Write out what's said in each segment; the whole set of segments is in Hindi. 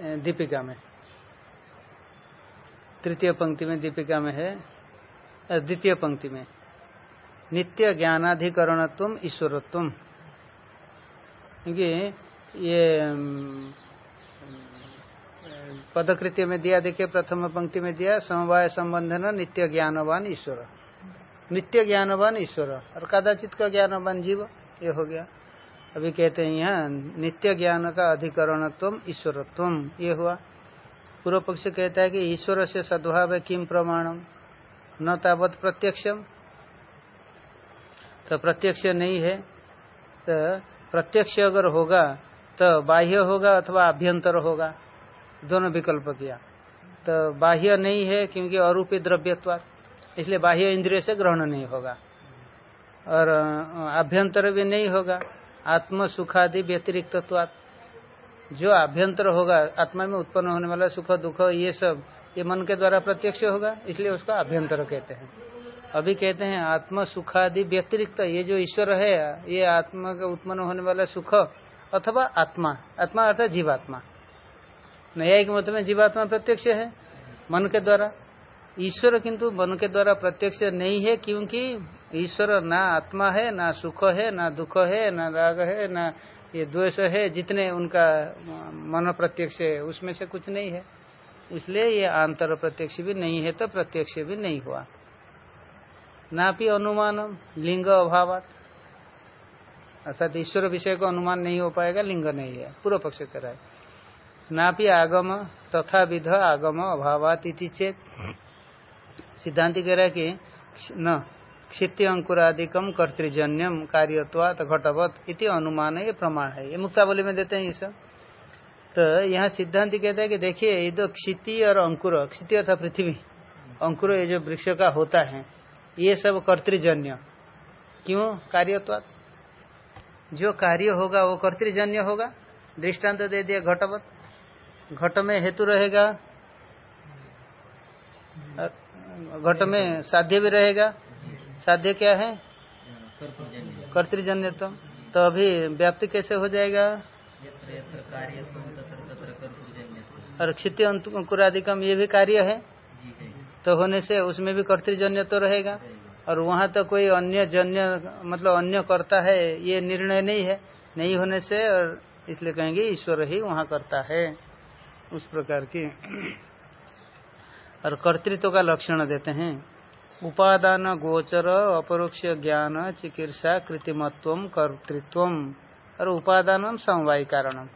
दीपिका में। तृतीय पंक्ति में दीपिका में है द्वितीय पंक्ति में। नित्य ज्ञानाधिकरणत्व, ईश्वरत्व। क्योंकि ये पदकृत्य में दिया, देखिए, प्रथम पंक्ति में दिया, समवाय संबंधन, नित्य ज्ञानवान, ईश्वर। नित्य ज्ञानवान, ईश्वर। और कदाचित का ज्ञानवान जीव, ये हो गया। अभी कहते हैं यहाँ, नित्य ज्ञान का अधिकरणत्व ईश्वरत्व ये हुआ। पूर्व पक्ष कहता है कि ईश्वर से सद्भाव है किम प्रमाणम? न तावत प्रत्यक्षम। तो प्रत्यक्ष नहीं है। तो प्रत्यक्ष अगर होगा तो बाह्य होगा अथवा अभ्यंतर होगा। दोनों विकल्प किया। तो बाह्य नहीं है क्योंकि अरूपी द्रव्यत्व इसलिए बाह्य इंद्रिय से ग्रहण नहीं होगा। और अभ्यंतर भी नहीं होगा। आत्म सुखादि व्यतिरिक्त जो आभ्यंतर होगा, आत्मा में उत्पन्न होने वाला सुख, दुख, ये सब, ये मन के द्वारा प्रत्यक्ष होगा, इसलिए उसको आभ्यंतर कहते हैं। अभी कहते हैं आत्म सुखादि व्यतिरिक्त ये जो ईश्वर है, ये आत्मा का उत्पन्न होने वाला सुख अथवा आत्मा। आत्मा अर्थात जीवात्मा। नया एक मत में जीवात्मा प्रत्यक्ष है, मन के द्वारा। ईश्वर किंतु मन के द्वारा प्रत्यक्ष नहीं है, क्योंकि ईश्वर ना आत्मा है, ना सुख है, ना दुख है, ना राग है, ना ये द्वेष है, जितने उनका मन प्रत्यक्ष है, उसमें से कुछ नहीं है। इसलिए ये आंतर प्रत्यक्ष भी नहीं है तो प्रत्यक्ष भी नहीं हुआ। ना भी अनुमान, लिंग अभाव अर्थात ईश्वर विषय को अनुमान नहीं हो पाएगा, लिंग नहीं है, पूर्व पक्ष कर रहा है। ना भी आगम, तथा विध आगम अभावात इति चेत। सिद्धांति कह रहा है कि न, क्षित्य अंकुरादिकम कर्तृजन्यम कार्यत्वात घटवत इति अनुमान ये प्रमाण है। ये मुक्तावली में देते हैं ये सब। तो यहाँ सिद्धांत कहता है कि देखिए, ये तो क्षिति और अंकुर, क्षिति अर्थात पृथ्वी, अंकुर ये जो वृक्ष का होता है, ये सब कर्तृजन्य। क्यों? कार्यत्वात। जो कार्य होगा वो कर्तृजन्य होगा। दृष्टांत दे दिया घटवत। घट में हेतु रहेगा। घट में साध्य भी रहेगा। साध्य क्या है? कर्तृजन्य तो, अभी व्याप्ति कैसे हो जाएगा? और क्षित्य अंकुरादिकम ये भी कार्य है। तो होने से उसमें भी कर्तृजन्य तो रहेगा। और वहाँ तो कोई अन्य जन्य मतलब अन्य करता है ये निर्णय नहीं है। नहीं होने से और इसलिए कहेंगे ईश्वर ही वहाँ करता है। उस प्रकार की और कर्तृत्व का लक्षण देते हैं। उपादान, गोचर, अपरोक्ष ज्ञान, चिकित्सा कृत्रिमत्व कर्तृत्व और उपादान समवायी कारण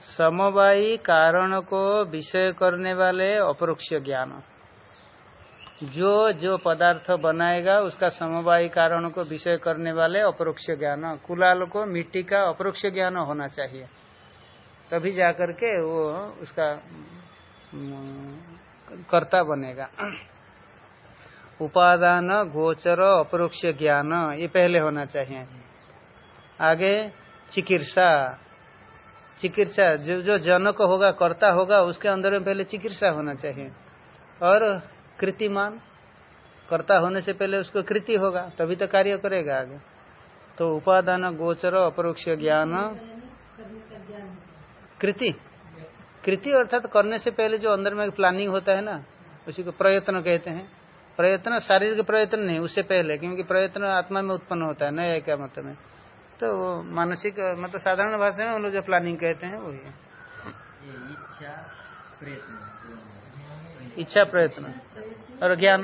समवायी कारण को विषय करने वाले अपरोक्ष ज्ञान। जो जो पदार्थ बनाएगा, उसका समवायी कारण को विषय करने वाले अपरोक्ष ज्ञान। कुलाल को मिट्टी का अपरोक्ष ज्ञान होना चाहिए। तभी जाकर के वो उसका कर्ता बनेगा। उपादान गोचर अपरोक्ष ज्ञान ये पहले होना चाहिए। आगे चिकित्सा। चिकित्सा जो जो जनक होगा कर्ता होगा उसके अंदर में पहले चिकित्सा होना चाहिए। और कृतिमान कर्ता होने से पहले उसको कृति होगा तभी तो कार्य करेगा आगे। तो उपादान गोचर अपरोक्ष ज्ञान कृति। कृति अर्थात करने से पहले जो अंदर में प्लानिंग होता है ना उसी को प्रयत्न कहते हैं। प्रयत्न शारीरिक प्रयत्न नहीं उससे पहले क्योंकि प्रयत्न आत्मा में उत्पन्न होता है नया क्या मत में तो मानसिक मतलब साधारण भाषा में हम लोग जो प्लानिंग कहते हैं वही इच्छा प्रयत्न। और ज्ञान?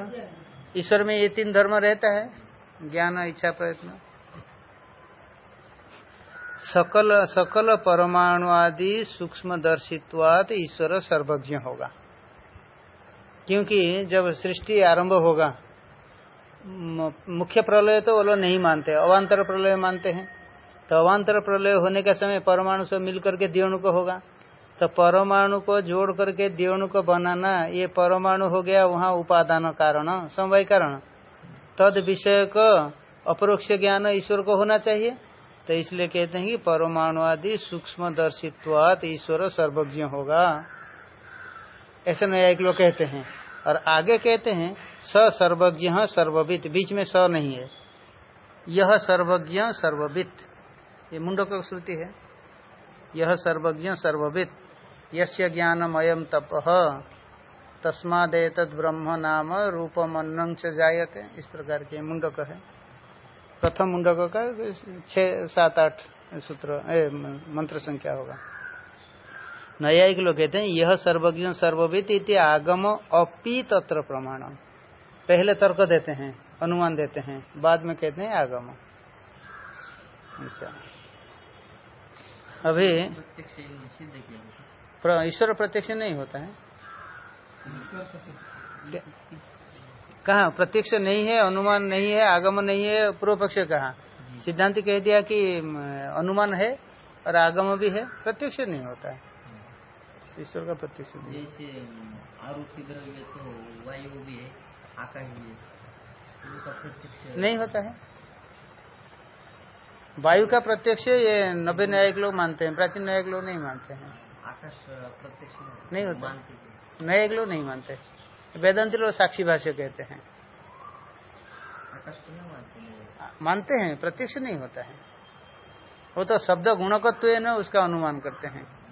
ईश्वर में ये तीन धर्म रहता है ज्ञान इच्छा प्रयत्न। सकल सकल परमाणु आदि सूक्ष्म दर्शित्वात ईश्वर सर्वज्ञ होगा। क्योंकि जब सृष्टि आरंभ होगा मुख्य प्रलय तो वो लोग नहीं मानते, अवान्तर प्रलय मानते हैं। तो अवान्तर प्रलय होने का समय परमाणु से मिल करके दियोणु को होगा। तो परमाणु को जोड़ करके दियोणु को बनाना, ये परमाणु हो गया वहाँ उपादान कारण, समवाय कारण। तद विषय को अपरोक्ष ज्ञान ईश्वर को होना चाहिए। तो इसलिए कहते हैं कि परमाणु आदि सूक्ष्म दर्शित्वात ईश्वर सर्वज्ञ होगा। ऐसे न्यायिक लोग कहते हैं, और आगे कहते हैं स सर्वज्ञ सर्ववित, बीच में स नहीं है। यह सर्वज्ञ, सर्ववित, ये मुंडक श्रुति है। यह सर्वज्ञ, सर्ववित, यस्य ज्ञानम अयम तप तस्माद ब्रह्म नाम रूपमन्न जायते। इस प्रकार के मुंडक है। प्रथम मुंडक का छह, सात, आठ सूत्र मंत्र संख्या होगा। न्यायिक लोग कहते हैं, यह सर्वज्ञ, सर्वविद इति आगम अपी तत्र प्रमाण पहले तर्क देते हैं, अनुमान देते हैं, बाद में कहते हैं आगम। अच्छा। अभी ईश्वर प्रत्यक्ष नहीं होता है। कहा? प्रत्यक्ष नहीं है अनुमान नहीं है आगम नहीं है पूर्व पक्ष कहा? सिद्धांत कह दिया कि अनुमान है और आगम भी है प्रत्यक्ष नहीं होता है। ईश्वर का प्रत्यक्ष जैसे तो है है नहीं होता है। वायु का प्रत्यक्ष ये नब्बे न्यायिक लोग मानते हैं प्राचीन न्यायिक लोग नहीं मानते हैं। आकाश प्रत्यक्ष नहीं होता। न्यायिक लोग नहीं मानते। वेदांति लोग साक्षी भाष्य कहते हैं। मानते हैं प्रत्यक्ष नहीं होता है। वो तो शब्द गुणकत्व है ना उसका अनुमान करते हैं।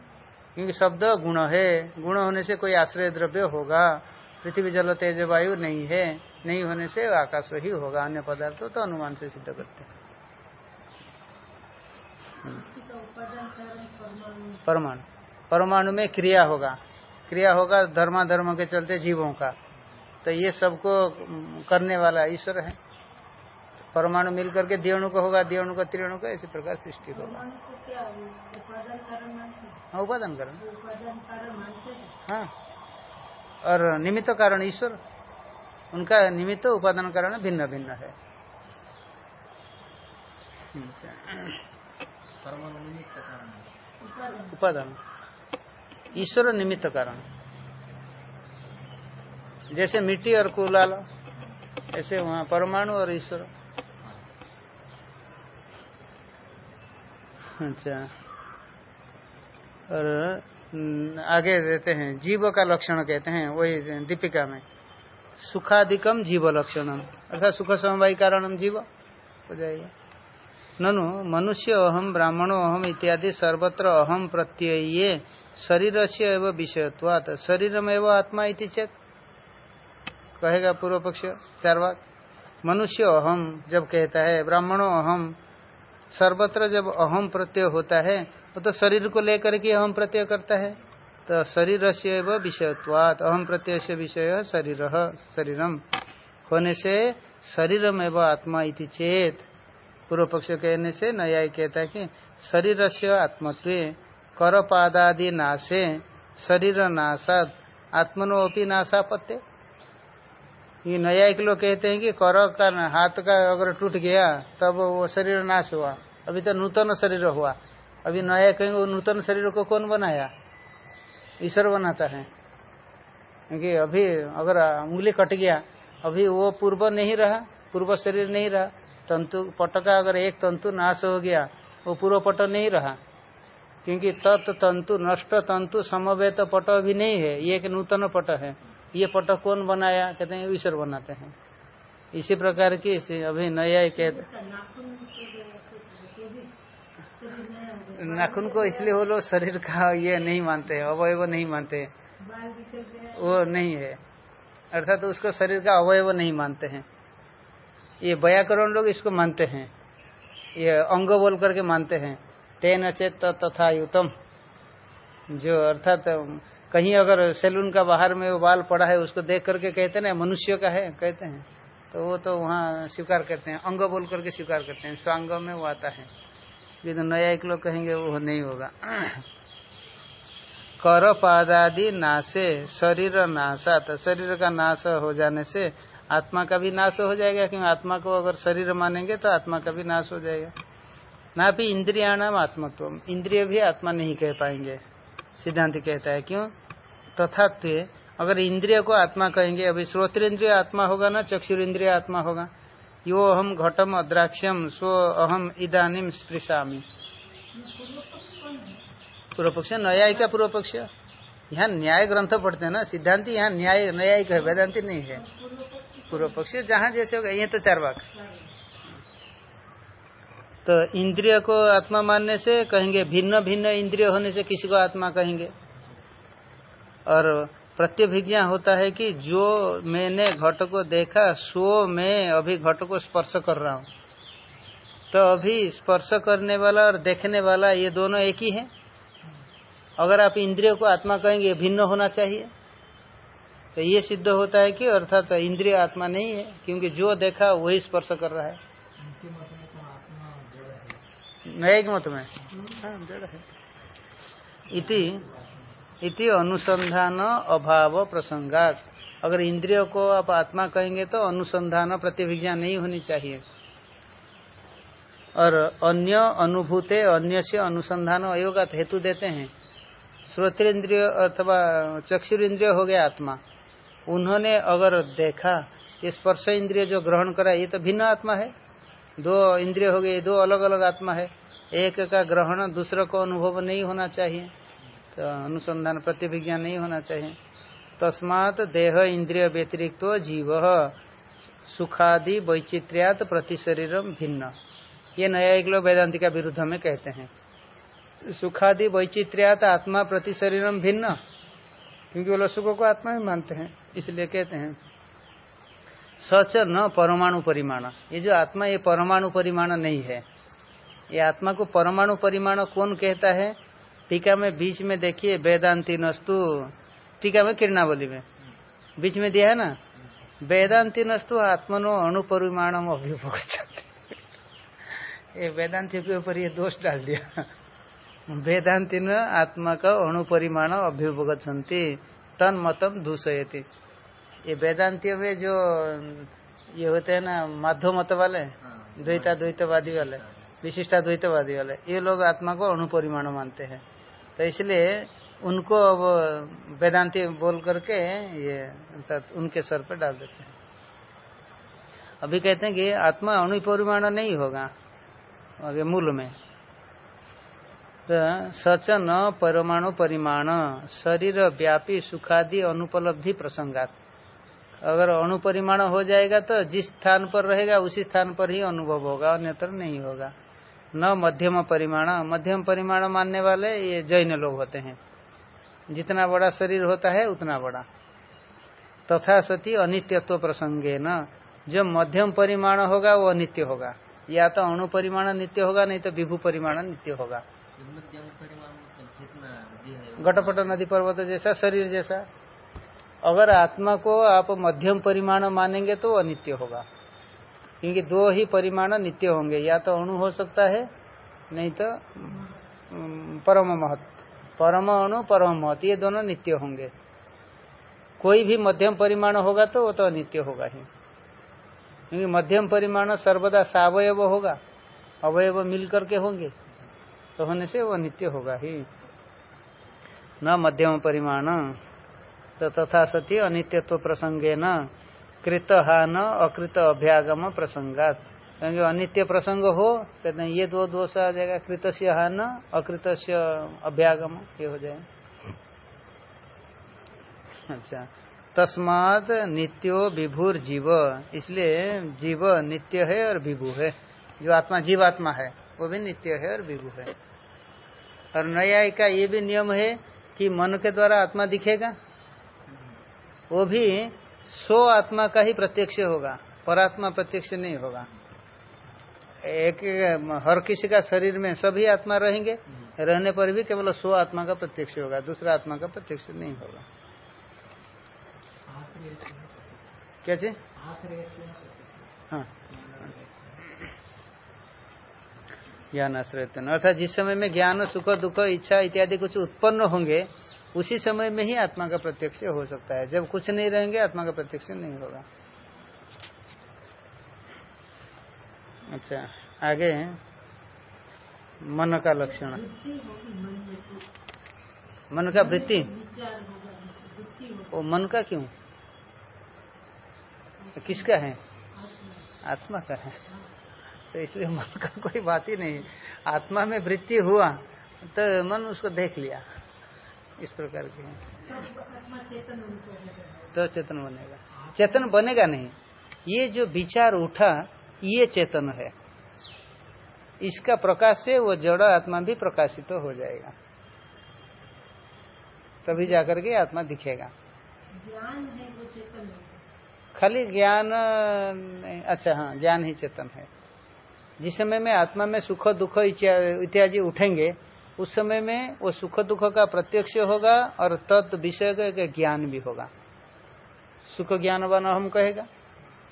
क्योंकि शब्द गुण है गुण होने से कोई आश्रय द्रव्य होगा पृथ्वी जल तेज वायु नहीं है नहीं होने से आकाश ही होगा अन्य पदार्थ तो अनुमान से सिद्ध करते हैं। परमाणु। परमाणु में क्रिया होगा। क्रिया होगा धर्मा धर्म के चलते जीवों का। तो ये सबको करने वाला ईश्वर है। परमाणु मिल करके दियोणु को होगा दियोणु का त्रियोणु का इसी प्रकार सृष्टि होगा। हाँ? उपादान कारण हाँ। और निमित्त कारण ईश्वर उनका निमित्त उपादान कारण भिन्न भिन्न है। उपादान। ईश्वर निमित्त कारण। जैसे मिट्टी और कुलाल ऐसे वहाँ परमाणु और ईश्वर। अच्छा। और आगे देते हैं, जीव का लक्षण कहते हैं, वही दीपिका में। सुखाधिकम जीव लक्षण, अर्थात सुख समवाय कारण जीव, हो जाएगा। ननु, मनुष्य अहम ब्राह्मणो अहम इत्यादि सर्वत्र अहम प्रत्यय। शरीर से एवं विषयत्वात। शरीर में आत्मा इति चेत? कहेगा पूर्व पक्ष चार मनुष्य अहम जब कहता है, ब्राह्मणों अहम सर्वत्र जब अहम प्रत्यय होता है, वो तो शरीर को लेकर के अहम प्रत्यय करता है। तो शरीर से विषयत्वात। अहम प्रत्यय से विषय शरीर, शरीरम। होने से शरीरम एवं आत्मा इति चेत। पूर्व पक्ष कहने से नया कहता है कि शरीर से आत्मत्व कर पादादि नाशे शरीर नाशाद आत्मनोपी नाशापत्य ये नया एक लोग कहते हैं कि कर का हाथ का अगर टूट गया, तब वो शरीर नाश हुआ। अभी तो नूतन शरीर हुआ। अभी नया कहेंगे नूतन शरीर को कौन बनाया? ईश्वर बनाता है। क्योंकि अभी अगर उंगली कट गया, अभी वो पूर्व नहीं रहा, पूर्व शरीर नहीं रहा। तंतु पट का अगर एक तंतु नाश हो गया, वो पूर्व पट नहीं रहा। क्योंकि तत् तंतु, नष्ट तंतु, समवेत पट अभी नहीं है। ये एक नूतन पट है। ये पट कौन बनाया? कहते हैं, ईश्वर बनाते हैं। इसी प्रकार की अभी नया कहते नाखून को इसलिए वो लोग शरीर का ये नहीं मानते, अवयव नहीं मानते। वो नहीं है। अर्थात तो उसको शरीर का अवयव नहीं मानते हैं। ये व्याकरण लोग इसको मानते हैं। ये अंग बोल करके मानते हैं। तेन चेत तथा युतम। जो अर्थात, कहीं अगर सैलून का बाहर में वो बाल पड़ा है, उसको देख करके कहते ना, मनुष्य का है, कहते हैं तो वो तो वहाँ स्वीकार करते हैं। अंग बोल करके स्वीकार करते हैं। स्वांग में वो आता है। लेकिन नया एक लोग कहेंगे, वो नहीं होगा। कर पादादि नाशे, शरीर नाशा तो शरीर का नाश हो जाने से आत्मा का भी नाश हो जाएगा, क्योंकि आत्मा को अगर शरीर मानेंगे तो आत्मा का भी नाश हो जाएगा। ना भी इंद्रिया नाम आत्मत्व। इंद्रिय भी आत्मा नहीं कह पाएँगे। सिद्धांत कहता है, क्यों? तथा अगर इंद्रिय को आत्मा कहेंगे, अभी श्रोत्र इंद्रिय आत्मा होगा ना इंद्रिय आत्मा होगा? यो अहम घटम अद्राक्षम स्व अहम इदानीम स्पृशामी। पूर्व पक्ष न्यायिक पूर्व पक्ष यहाँ न्याय ग्रंथ पढ़ते हैं ना, सिद्धांति यहाँ न्याय, न्यायिक है, वेदांति नहीं है। पूर्व पक्ष जहाँ जैसे होगा ये तो चार बाग तो इंद्रिय को आत्मा मानने से कहेंगे, भिन्न भिन्न इंद्रिय होने से किसी को आत्मा कहेंगे। और प्रत्यभिज्ञा होता है कि जो मैंने घट को देखा, सो मैं अभी घट को स्पर्श कर रहा हूँ। तो अभी स्पर्श करने वाला और देखने वाला ये दोनों एक ही है। अगर आप इंद्रियों को आत्मा कहेंगे, भिन्न होना चाहिए। तो ये सिद्ध होता है कि अर्थात तो इंद्रिय आत्मा नहीं है, क्योंकि जो देखा, वही स्पर्श कर रहा है। न्यायिक मत में इति इति अनुसंधान अभाव प्रसंगात। अगर इंद्रियों को आप आत्मा कहेंगे तो अनुसंधान प्रतिभिज्ञा नहीं होनी चाहिए। और अन्य अनुभूते अन्य से अनुसंधान अयोगत हेतु देते हैं। श्रोतेन्द्रिय अथवा चक्षुर इंद्रिय हो गया आत्मा। उन्होंने अगर देखा, ये स्पर्श इंद्रिय जो ग्रहण करा, ये तो भिन्न आत्मा है। दो इंद्रिय हो गए, दो अलग अलग आत्मा है। एक का ग्रहण, दूसरे को अनुभव नहीं होना चाहिए। तो अनुसंधान प्रतिभिज्ञा नहीं होना चाहिए। तस्मात देह इंद्रिय व्यतिरिक्त जीव, सुखादि वैचित्र्यात प्रति शरीरम भिन्न। ये नया एक लोग वेदांति का विरुद्ध में कहते हैं। सुखादि वैचित्र्यात आत्मा प्रति शरीरम भिन्न। क्योंकि वो लोग सुखों को आत्मा ही मानते हैं, इसलिए कहते हैं। सच न परमाणु परिमाण। ये जो आत्मा, ये परमाणु परिमाण नहीं है। ये आत्मा को परमाणु परिमाण कौन कहता है? टीका में बीच में देखिए, वेदांति नस्तु। टीका में किरणावली में। बीच में दिया है ना? वेदांति नस्तु आत्मनो अणुपरिमाणम अभिभोग ये वेदांति के ऊपर ये दोष डाल दिया। वेदांति न आत्मा का अणुपरिमाण अभ्युपगछन्ति तन मतम दूषयती। ये वेदांतियों में जो ये होते हैं ना माध्य मत वाले हाँ। द्वैता द्वैतवादी वाले विशिष्टा द्वैतवादी वाले ये लोग आत्मा को अणुपरिमाण मानते हैं। तो इसलिए उनको अब वेदांति बोल करके ये उनके सर पर डाल देते हैं। अभी कहते हैं कि आत्मा अणुपरिमाण नहीं होगा आगे मूल में। तो सच न परमाणु परिमाण शरीर व्यापी सुखादि अनुपलब्धि प्रसंगात। अगर अणुपरिमाण हो जाएगा तो जिस स्थान पर रहेगा उसी स्थान पर ही अनुभव होगा अन्यत्र नहीं होगा। न मध्यम परिमाण। मध्यम परिमाण मानने वाले ये जैन लोग होते हैं। जितना बड़ा शरीर होता है उतना बड़ा। तथा सती अनित्यत्व प्रसंगे न। जो मध्यम परिमाण होगा वो अनित्य होगा। या तो अणु परिमाण नित्य होगा नहीं तो विभू परिमाण नित्य होगा। घटपट नदी पर्वत जैसा शरीर जैसा। अगर आत्मा को आप मध्यम परिमाण मानेंगे तो अनित्य होगा। क्योंकि दो ही परिमाण नित्य होंगे, या तो अणु हो सकता है, नहीं तो परम महत। परम अणु, परम महत, ये दोनों नित्य होंगे। कोई भी मध्यम परिमाण होगा तो वो तो अनित्य होगा ही। क्योंकि मध्यम परिमाण सर्वदा सावयव होगा, अवयव मिल करके होंगे तो होने से वो नित्य होगा ही। न मध्यम परिमाण। तो तथा सत्य अनित्यत्व प्रसंगे न कृत न अकृत अभ्यागम प्रसंगात। क्योंकि अनित्य प्रसंग हो, कहते हैं, ये दो दोष आ जाएगा कृत से हान अकृत से अभ्यागम, ये हो जाए। अच्छा तस्मात नित्यो विभुर जीव इसलिए जीव नित्य है और विभु है। जो आत्मा, जीवात्मा है, वो भी नित्य है और विभु है। और नया का ये भी नियम है कि मन के द्वारा आत्मा दिखेगा वो भी सो आत्मा का ही प्रत्यक्ष होगा, परात्मा प्रत्यक्ष नहीं होगा। एक हर किसी का शरीर में सभी आत्मा रहेंगे, रहने पर भी केवल सो आत्मा का प्रत्यक्ष होगा, दूसरा आत्मा का प्रत्यक्ष नहीं होगा। क्या चीज़? हाँ। ज्ञान आश्रय अर्थात जिस समय में ज्ञान, सुख, दुख, इच्छा इत्यादि कुछ उत्पन्न होंगे उसी समय में ही आत्मा का प्रत्यक्ष हो सकता है। जब कुछ नहीं रहेंगे, आत्मा का प्रत्यक्ष नहीं होगा। अच्छा आगे मन का लक्षण। मन का वृत्ति। मन का क्यों? किसका है? आत्मा का है। तो इसलिए मन का कोई बात ही नहीं। आत्मा में वृत्ति हुआ तो मन उसको देख लिया। इस प्रकार के हैं। तो चेतन बनेगा। चेतन बनेगा नहीं। ये जो विचार उठा ये चेतन है। इसका प्रकाश से वो जड़ आत्मा भी प्रकाशित तो हो जाएगा। तभी जाकर के आत्मा दिखेगा। ज्ञान है वो चेतन है। खाली ज्ञान नहीं, अच्छा हाँ ज्ञान ही चेतन है। जिस समय में आत्मा में सुख दुख इत्यादि उठेंगे उस समय में वो सुख दुख का प्रत्यक्ष होगा और तत् विषय का ज्ञान भी होगा। सुख ज्ञान वन हम कहेगा।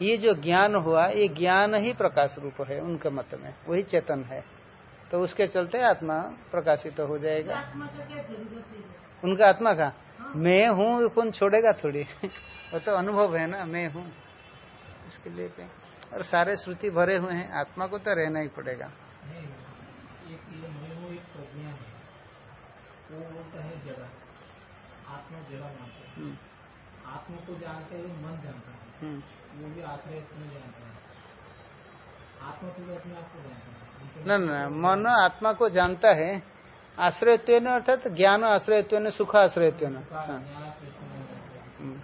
ये जो ज्ञान हुआ ये ज्ञान ही प्रकाश रूप है उनके मत में। वही चेतन है। तो उसके चलते आत्मा प्रकाशित तो हो जाएगा। है? उनका आत्मा का? मैं हूँ कौन छोड़ेगा थोड़ी? वो तो अनुभव है ना मैं हूँ। उसके लिए और सारे श्रुति भरे हुए हैं। आत्मा को तो रहना ही पड़ेगा नहीं, एक ये मैं वो एक प्रज्ञा है वो बोलता है जड़ा आत्मा जड़ा मानते हैं हम्म, आत्मा को जानते हैं मन जानता है। हम्म। वो भी आश्रय नहीं जानता है। आत्मा तो अपने आप को जानता है। न न मन आत्मा को जानता है। आश्रयत्व अर्थात ज्ञान आश्रयत्व सुख आश्रयत्व उसका हाँ, आश्रय। हम्म,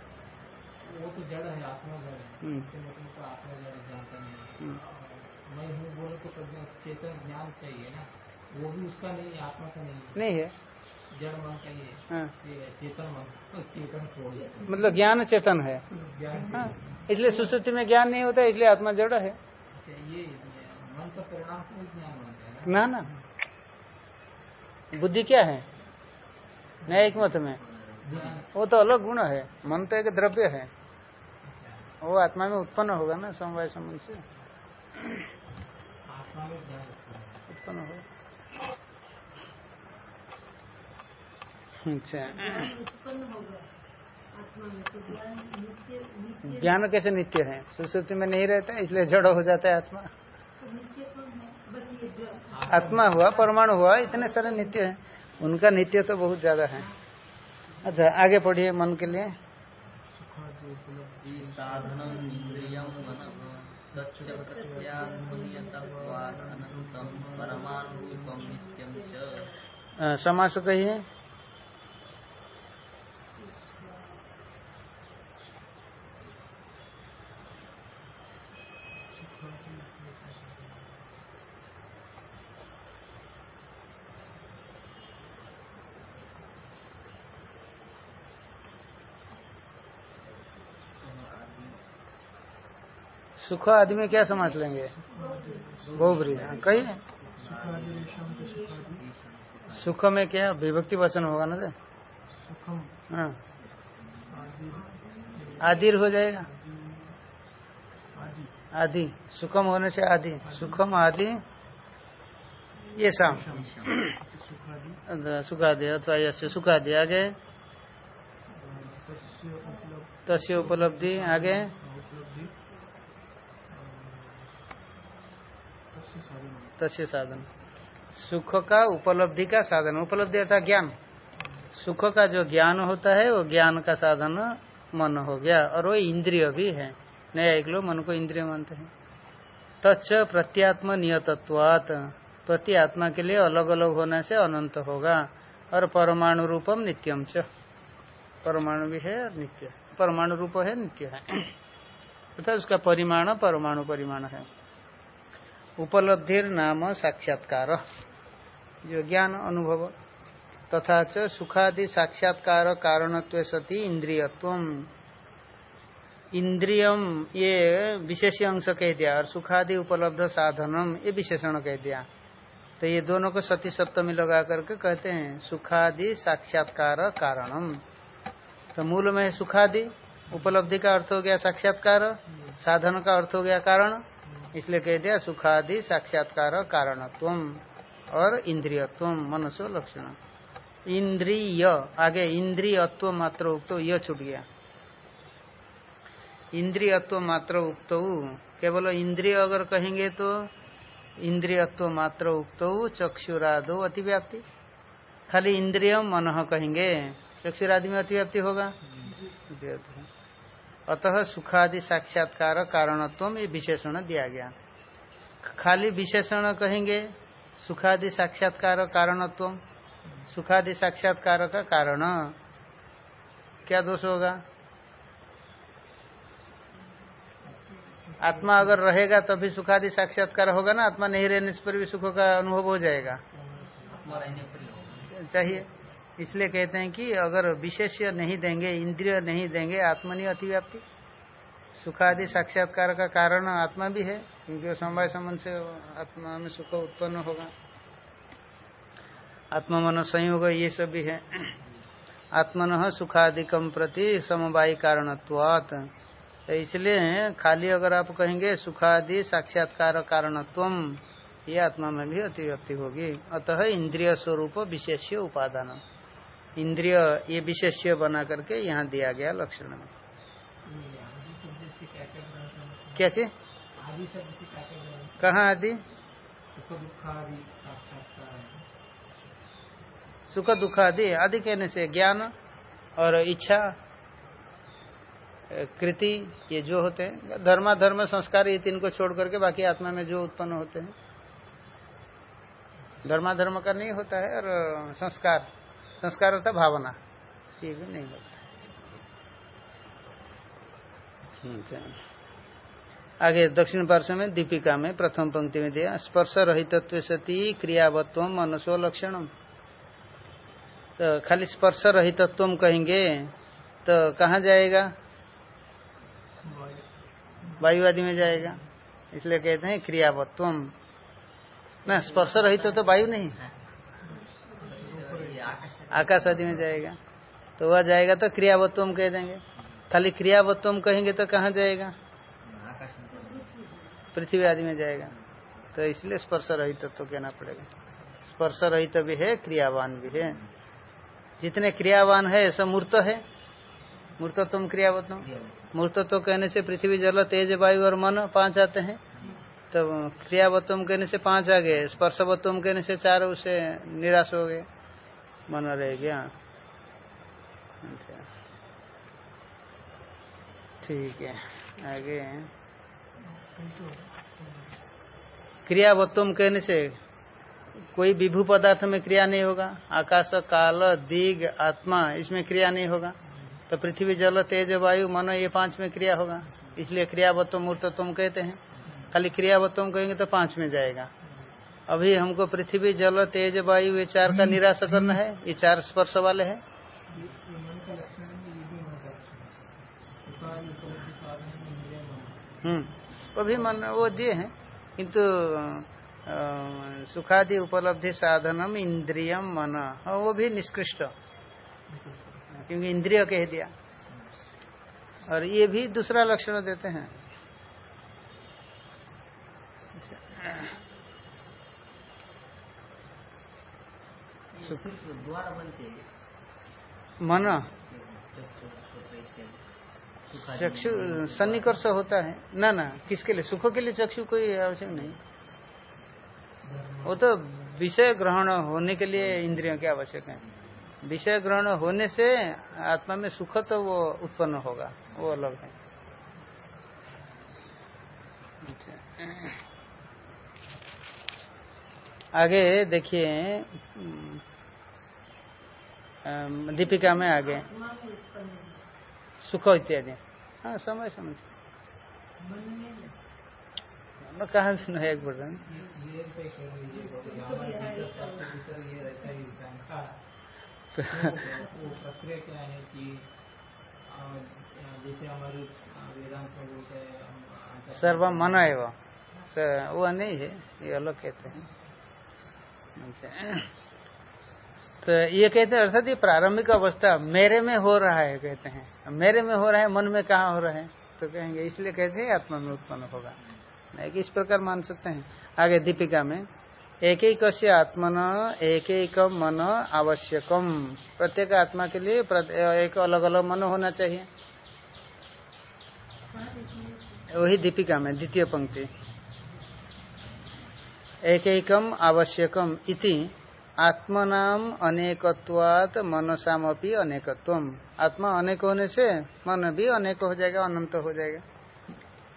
वो तो जड़ है आत्मा जड़ है। हम्म, को आत्मा जड़ जानता नहीं। मैं हूँ बोले तो चेतन ज्ञान चाहिए ना। वो भी उसका नहीं आत्मा का नहीं है। नहीं है। मतलब ज्ञान चेतन है। हाँ, इसलिए सुश्रुति में ज्ञान नहीं होता इसलिए आत्मा जड़ है। अच्छा, हैं ना? ना बुद्धि क्या है? न्यायिक मत में। वो तो अलग गुण है। मन तो एक द्रव्य है। वो आत्मा में उत्पन्न होगा ना समवाय संबंध से। उत्पन्न होगा अच्छा ज्ञान उत्पन्न होगा आत्मा में तो ज्ञान नित्य नित्य ज्ञान कैसे नित्य है? सुश्रुति में नहीं रहता इसलिए जड़ हो जाता है आत्मा। नित्य कौन बस ये जो आत्मा हुआ परमाणु हुआ इतने सारे नित्य हैं। उनका नित्य तो बहुत ज़्यादा है। अच्छा आगे पढ़िए मन के लिए। साधनम इंद्रियम मनः सच्च प्रत्यात्मनियतत्वात् अनंतम परमाणुरूपम नित्यम च अ, समास कहिए सुख आदि में क्या समझ लेंगे? गोबरी हाँ, कहिए। सुख में क्या विभक्ति वचन होगा ना सर? हाँ। आदिर हो जाएगा। आदि सुखम होने से आदि। सुखम आदि ये शाम सुखादि अथवा यश सुखादि आगे। तस्य उपलब्धि आगे। तस्य साधन। सुख का उपलब्धि का साधन। उपलब्धि अर्थात ज्ञान। सुख का जो ज्ञान होता है, वो ज्ञान का साधन मन हो गया। और वो इंद्रिय भी है। नया एक लोग मन को इंद्रिय मानते हैं। तच्च प्रत्यात्म नियतत्वात। प्रति आत्मा के लिए अलग अलग होने से अनंत होगा। और परमाणु रूपम नित्यम च। परमाणु भी है और नित्य। परमाणु रूप है, नित्य है। अर्थात उसका परिमाण परमाणु परिमाण है। उपलब्धिर नाम साक्षात्कार। जो ज्ञान, अनुभव तथा च सुखादि साक्षात्कार कारणत्व सती इंद्रियत्व। इंद्रियम ये विशेष अंश कह दिया, और सुखादि उपलब्ध साधनम ये विशेषण कह दिया। तो ये दोनों को सती सप्तमी लगा करके कहते हैं, सुखादि साक्षात्कार कारणम। तो मूल में सुखादि, उपलब्धि का अर्थ हो गया साक्षात्कार, साधन का अर्थ हो गया कारण इसलिए कह दिया सुखादि साक्षात्कार कारणत्व और इंद्रियत्व मनुष्य लक्षण। इंद्रिय आगे इंद्रियत्व मात्र उक्त यह छूट गया। इंद्रियत्व मात्र उक्त केवल इंद्रिय अगर कहेंगे तो इंद्रियत्व मात्र उक्त चक्षुरादो अतिव्याप्ति। खाली इंद्रिय मन कहेंगे चक्षुरादि में अतिव्याप्ति होगा? अतः सुखादि साक्षात्कार कारणत्व ये विशेषण दिया गया। खाली विशेषण कहेंगे सुखादि साक्षात्कार कारणत्व सुखादि साक्षात्कार का कारण। क्या दोष होगा? आत्मा अगर रहेगा तभी सुखादि साक्षात्कार होगा ना? आत्मा नहीं रहने पर भी सुख का अनुभव हो जाएगा। चाहिए। इसलिए कहते हैं कि अगर विशेष नहीं देंगे, इंद्रिय नहीं देंगे, आत्मनि अतिव्याप्ति। सुखादि साक्षात्कार का कारण आत्मा भी है, क्योंकि समवाय संबंध से आत्मा में सुख उत्पन्न होगा। आत्मा मन संयोग ये सब भी है। आत्मन सुखादिकम प्रति समवायी कारणत्वात्। तो इसलिए खाली अगर आप कहेंगे सुखादि साक्षात्कार कारणत्व, ये आत्मा में भी अतिव्यक्ति होगी। अतः इंद्रिय स्वरूप विशेष उपादान इंद्रिय ये विशेष्य बना करके यहाँ दिया गया लक्षण में। कैसे? ग्रहण कहाँ आदि? सुख दुख आदि। आदि कहने से ज्ञान और इच्छा, कृति, ये जो होते हैं। धर्मा धर्म संस्कार ये तीन को छोड़ करके बाकी आत्मा में जो उत्पन्न होते हैं। धर्मा धर्म का नहीं होता है और संस्कार। संस्कार है भावना। ये भी नहीं होता। अच्छा। आगे दक्षिण पार्श्व में दीपिका में प्रथम पंक्ति में दिया, स्पर्श रहितत्व सती क्रियावत्व मनुष्य लक्षणम। तो खाली स्पर्श रहितत्व कहेंगे तो कहाँ जाएगा? वायुवादी में जाएगा। इसलिए कहते हैं क्रियावत्व ना, स्पर्श रहित तो वायु नहीं। ये आकाश आदि में जाएगा। तो वह जाएगा तो क्रियावत्व कह देंगे। खाली क्रियावत्व कहेंगे तो कहाँ जाएगा? तो पृथ्वी आदि में जाएगा। तो इसलिए स्पर्श रहित तो कहना पड़ेगा। स्पर्श रहित भी है, क्रियावान भी है। जितने क्रियावान है सब मूर्त है। मूर्तत्व क्रियावत्व मूर्तत्व कहने से पृथ्वी, जल, तेज, वायु और मन पाँच आते हैं। तो क्रियावत्व कहने से पाँच आ गए। स्पर्शवत्व कहने से चार, उसे निराश हो गए। मन रह गया। अच्छा। ठीक है, आगे। क्रियावत्व कहने से कोई विभू पदार्थ में क्रिया नहीं होगा। आकाश, काल, दिग, आत्मा, इसमें क्रिया नहीं होगा। तो पृथ्वी, जल, तेज, वायु, मन, ये पाँच में क्रिया होगा। इसलिए क्रियावत्व मूर्तत्व कहते हैं। खाली क्रियावत्तम कहेंगे तो पाँच में जाएगा। अभी हमको पृथ्वी जल तेज वायु ये चार का निराश करना है। ये चार स्पर्श वाले हैं। हम्म। वो भी मन वो दिए हैं। किंतु सुखादि उपलब्धि साधनम इंद्रियम मन। हाँ, वो भी निष्कृष्ट। क्योंकि इंद्रिय कह दिया। और ये भी दूसरा लक्षण देते हैं ये सिर्फ़ द्वार बनते मन? चक्षु। सन्निकर्ष होता है। ना ना, किसके लिए? सुख के लिए चक्षु कोई आवश्यक नहीं। वो तो विषय ग्रहण होने के लिए इंद्रियों की आवश्यक है। विषय ग्रहण होने से आत्मा में सुख तो वो उत्पन्न होगा। वो अलग है। अच्छा। आगे देखिए दीपिका में उत्पन्न है। सुख इत्यादि। हाँ समय समझ मन कहा सुना एक सबके भीतर ये रहता ही? वो सर्व मन तो वो नहीं है, ये अलग कहते हैं। तो ये कहते हैं, अर्थात ये प्रारंभिक अवस्था मेरे में हो रहा है, कहते हैं। मेरे में हो रहा है, मन में कहाँ हो रहा है? तो कहेंगे, इसलिए कहते हैं, आत्मा में उत्पन्न होगा। नहीं कि इस प्रकार मान सकते हैं। आगे दीपिका में एक एक से आत्मन एक एक मन आवश्यकम। प्रत्येक आत्मा के लिए एक अलग अलग मन होना चाहिए। वही दीपिका में, द्वितीय पंक्ति। एक एकम आवश्यकम इति आत्मनाम अनेकत्वात मनसामपि अनेकत्वम। आत्मा अनेक होने से मन भी अनेक हो जाएगा, अनंत हो जाएगा।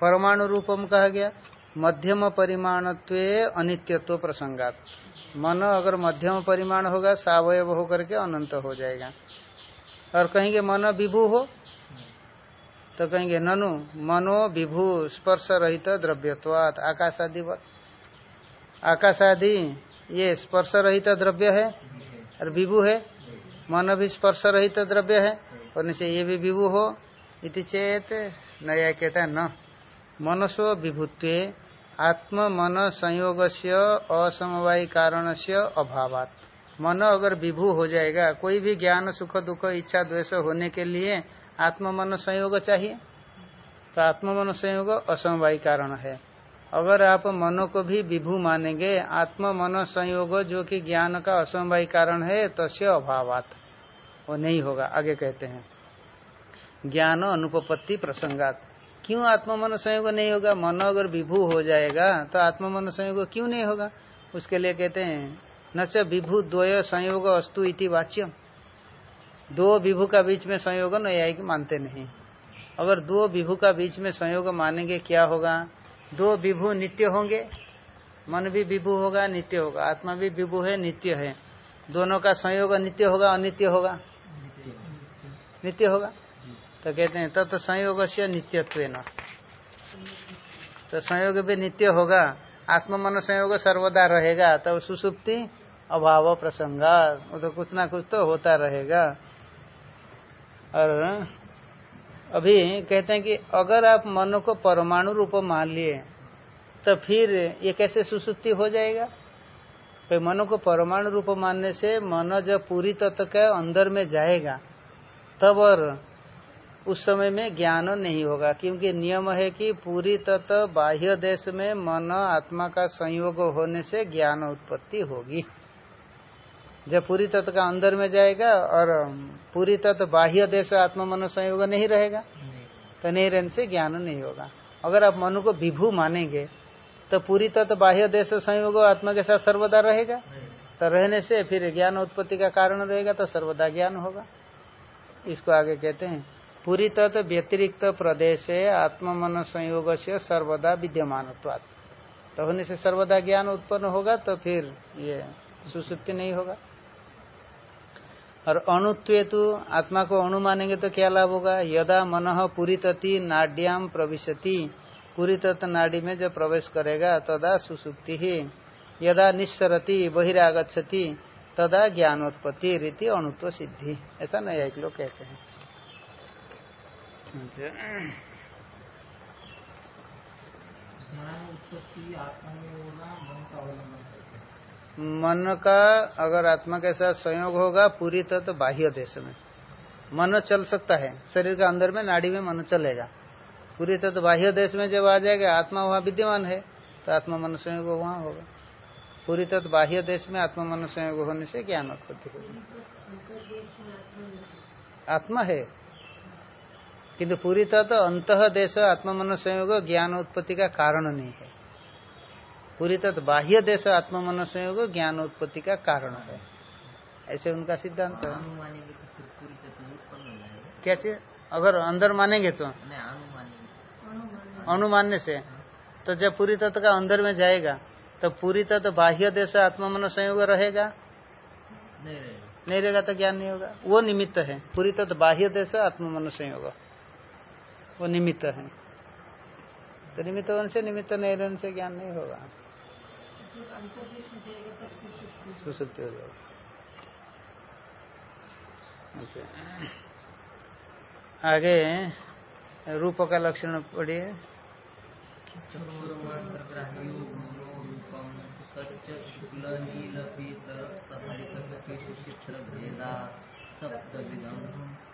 परमाणु रूपम कहा गया। मध्यम परिमाणत्व अनित्यत्व प्रसंगात। मन अगर मध्यम परिमाण होगा, सावयव होकर के अनंत हो जाएगा। और कहेंगे मन विभू हो तो कहेंगे ननु, मनो विभू, स्पर्श रहित द्रव्यत्वात आकाश आदि आकाश आदि ये स्पर्श रहित द्रव्य है और विभू है। मन भी स्पर्श रहित द्रव्य है। और से ये भी विभु हो। इति चेत नया कहता है न। मनसो विभुत्व। आत्म मन संयोग से असमवाय कारण से अभावात। मन अगर विभू हो जाएगा, कोई भी ज्ञान, सुख, दुख, इच्छा, द्वेष होने के लिए आत्म मन संयोग चाहिए। तो आत्म मन संयोग असमवाय कारण है। अगर आप मनो को भी विभू मानेंगे आत्म मन संयोग जो कि ज्ञान का असमवाय कारण है, तस्य तो अभावात। वो नहीं होगा, आगे कहते हैं। ज्ञान अनुपपत्ति प्रसंगात। क्यों आत्म मन संयोग नहीं होगा? मनो अगर विभू हो जाएगा तो आत्म मन संयोग क्यों नहीं होगा? उसके लिए कहते हैं, न च विभू द्वय संयोग अस्तु इति वाच्यम। दो विभू का बीच में संयोग न्यायिक मानते नहीं। अगर दो विभू का बीच में संयोग मानेंगे, क्या होगा? दो विभू नित्य होंगे, मन भी विभू होगा, नित्य होगा। आत्मा भी विभू है, नित्य है। दोनों का संयोग नित्य होगा, अनित्य होगा? नित्य होगा? तो कहते हैं तब तो संयोग से नित्यत्व न तो संयोग भी नित्य होगा आत्म मन संयोग सर्वदा रहेगा तो सुसुप्ति, अभाव, प्रसंग तो कुछ ना कुछ तो होता रहेगा। और अभी कहते हैं कि अगर आप मन को परमाणु रूप मान लिए तो फिर ये कैसे सुसुप्ति हो जाएगा? तो मन को परमाणु रूप मानने से मन जब पूरी तत्व के अंदर में जाएगा, तब और उस समय में ज्ञान नहीं होगा, क्योंकि नियम है कि पूरी तत्व बाह्य देश में मन आत्मा का संयोग होने से ज्ञान उत्पत्ति होगी। जब पूरी तत्व का अंदर में जाएगा और पूरी तत्व बाह्य देश आत्मा मन संयोग नहीं रहेगा तो नहीं रहने से ज्ञान नहीं होगा। अगर आप मनु को विभू मानेंगे तो पूरी तत्व बाह्य देश संयोग आत्मा के साथ सर्वदा रहेगा। तो रहने से फिर ज्ञान उत्पत्ति का कारण रहेगा तो सर्वदा ज्ञान होगा। इसको आगे कहते हैं पूरी तत्व व्यतिरिक्त प्रदेश आत्म मन संयोग से सर्वदा विद्यमान तो होने से सर्वदा ज्ञान उत्पन्न होगा तो फिर ये सुसुप्ति नहीं होगा। और अणुत्व तो आत्मा को अणु मानेंगे तो क्या लाभ होगा? यदा मन पूरी तति नाड्याम प्रविशति। पूरी तत्व नाड़ी में जब प्रवेश करेगा तदा सुसुप्ति। ही यदा निस्सरती बहिरागछति तदा ज्ञानोत्पत्ति रीति अणुत्व सिद्धि। ऐसा नहीं एक लोग कहते हैं। मन का अगर आत्मा के साथ संयोग होगा, पूरी तरह तो बाह्य देश में। मन चल सकता है। शरीर के अंदर में, नाड़ी में मन चलेगा। पूरी तरह तो बाह्य देश में जब आ जाएगा, आत्मा वहाँ विद्यमान है तो आत्मा मन संयोग वहाँ होगा। पूरी तरह बाह्य देश में आत्मा मन संयोग होने से ज्ञान उत्पत्ति होगी आत्मा है। किंतु पूरी तरह तो अंत देश आत्मा मन संयोग ज्ञान उत्पत्ति का कारण नहीं है। पूरी तरह बाह्य देश आत्म मन संयोग ज्ञान उत्पत्ति का कारण है। ऐसे उनका सिद्धांत है। क्या चीज़? अगर अंदर मानेंगे तो? अनुमान्य से। तो जब पूरी तत्व का अंदर में जाएगा तो पूरी तत्व बाह्य देश आत्म मन संयोग रहेगा? नहीं रहेगा। तो ज्ञान नहीं होगा? वो निमित्त है। पूरी तत्व बाह्य देश आत्म मन संयोग वो निमित्त है। तो निमित्त से निमित्त नहीं रहने से ज्ञान नहीं होगा। सुसुप्ति हो जाएगा अच्छा। आगे रूप का लक्षण पढ़िए।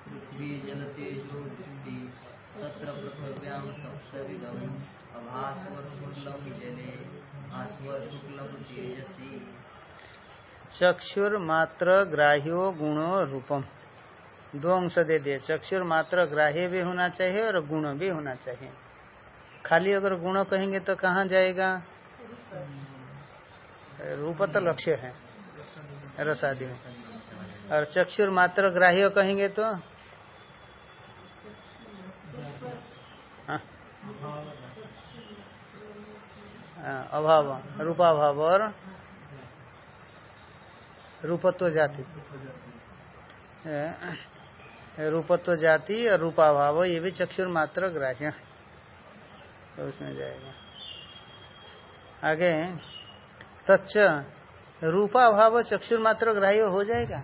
पृथ्वी जल तेजो तत्र पृथिव्यां सप्तविधम् अभास्वर जले चक्षुर मात्र ग्राह्यो गुणो रूपम। दो अंश दे दिए चक्षुर मात्र ग्राह्य भी होना चाहिए और गुण भी होना चाहिए। खाली अगर गुण कहेंगे तो कहाँ जाएगा? रूप तो लक्ष्य है, रसादि और चक्षुर मात्र ग्राह्य कहेंगे तो? अभाव, रूपाभाव और रूपत्व जाति। रूपत्व जाति और रूपाभाव, ये भी चक्षुर मात्र ग्राह्य तो उसमें जाएगा। आगे, तच्च रूपाभाव चक्षुर मात्र ग्राह्य हो जाएगा?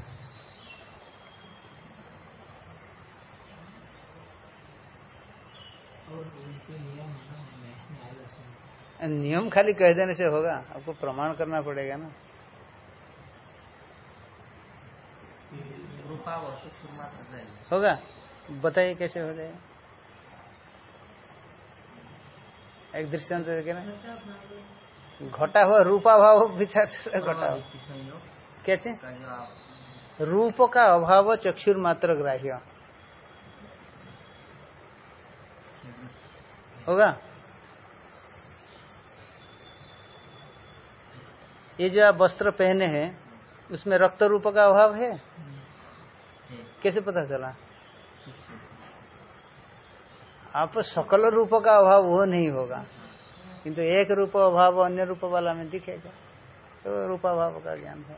नियम खाली कह देने से होगा। आपको प्रमाण करना पड़ेगा ना। होगा? बताइए कैसे हो जाएगा? एक दृष्टांत देखे ना। घटा हुआ, रूपा भाव विचार घटा हुआ। कैसे? रूप का अभाव चक्षुर मात्र ग्राह्य। होगा? ये जो आप वस्त्र पहने हैं, उसमें रक्त रूप का अभाव है? है कैसे पता चला? आप सकल रूप का अभाव वो नहीं होगा। किंतु एक रूप अभाव अन्य रूप वाला में दिखेगा। तो रूपाभाव का ज्ञान है।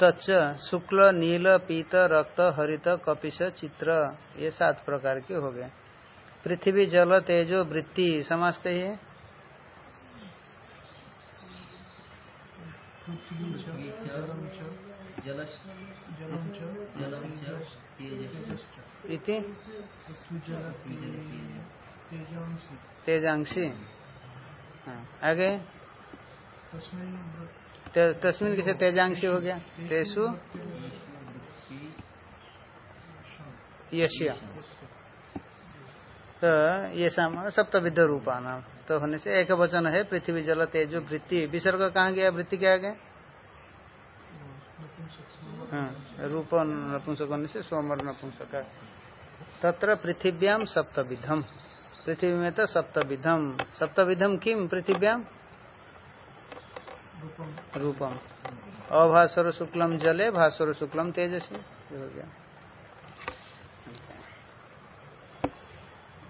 तच शुक्ल, नील, पीत, रक्त, हरित, कपिश, चित्र, ये सात प्रकार के हो गए। पृथ्वी, जल, तेजो, वृत्ति समास कहिए जल जलम च तेज तेजांशी हाँ, आगे। तस्मिन किसे तेजांशी हो गया? तेसु। यश्य। तो ये साम सप्तविध रूपाना तो होने से एक वचन है पृथ्वी जल तेजो वृत्ति। विसर्ग कहाँ गया? वृत्ति क्या गया हाँ, रूप नपुंसक होने से सोमर नपुंसक। तत्र पृथिव्याम सप्तविधम। पृथ्वी में तो सप्तविधम। सप्तविधम किम पृथिव्याम रूपम। अभास्वर शुक्लम जले भास्वर शुक्लम तेजसी। ये हो गया।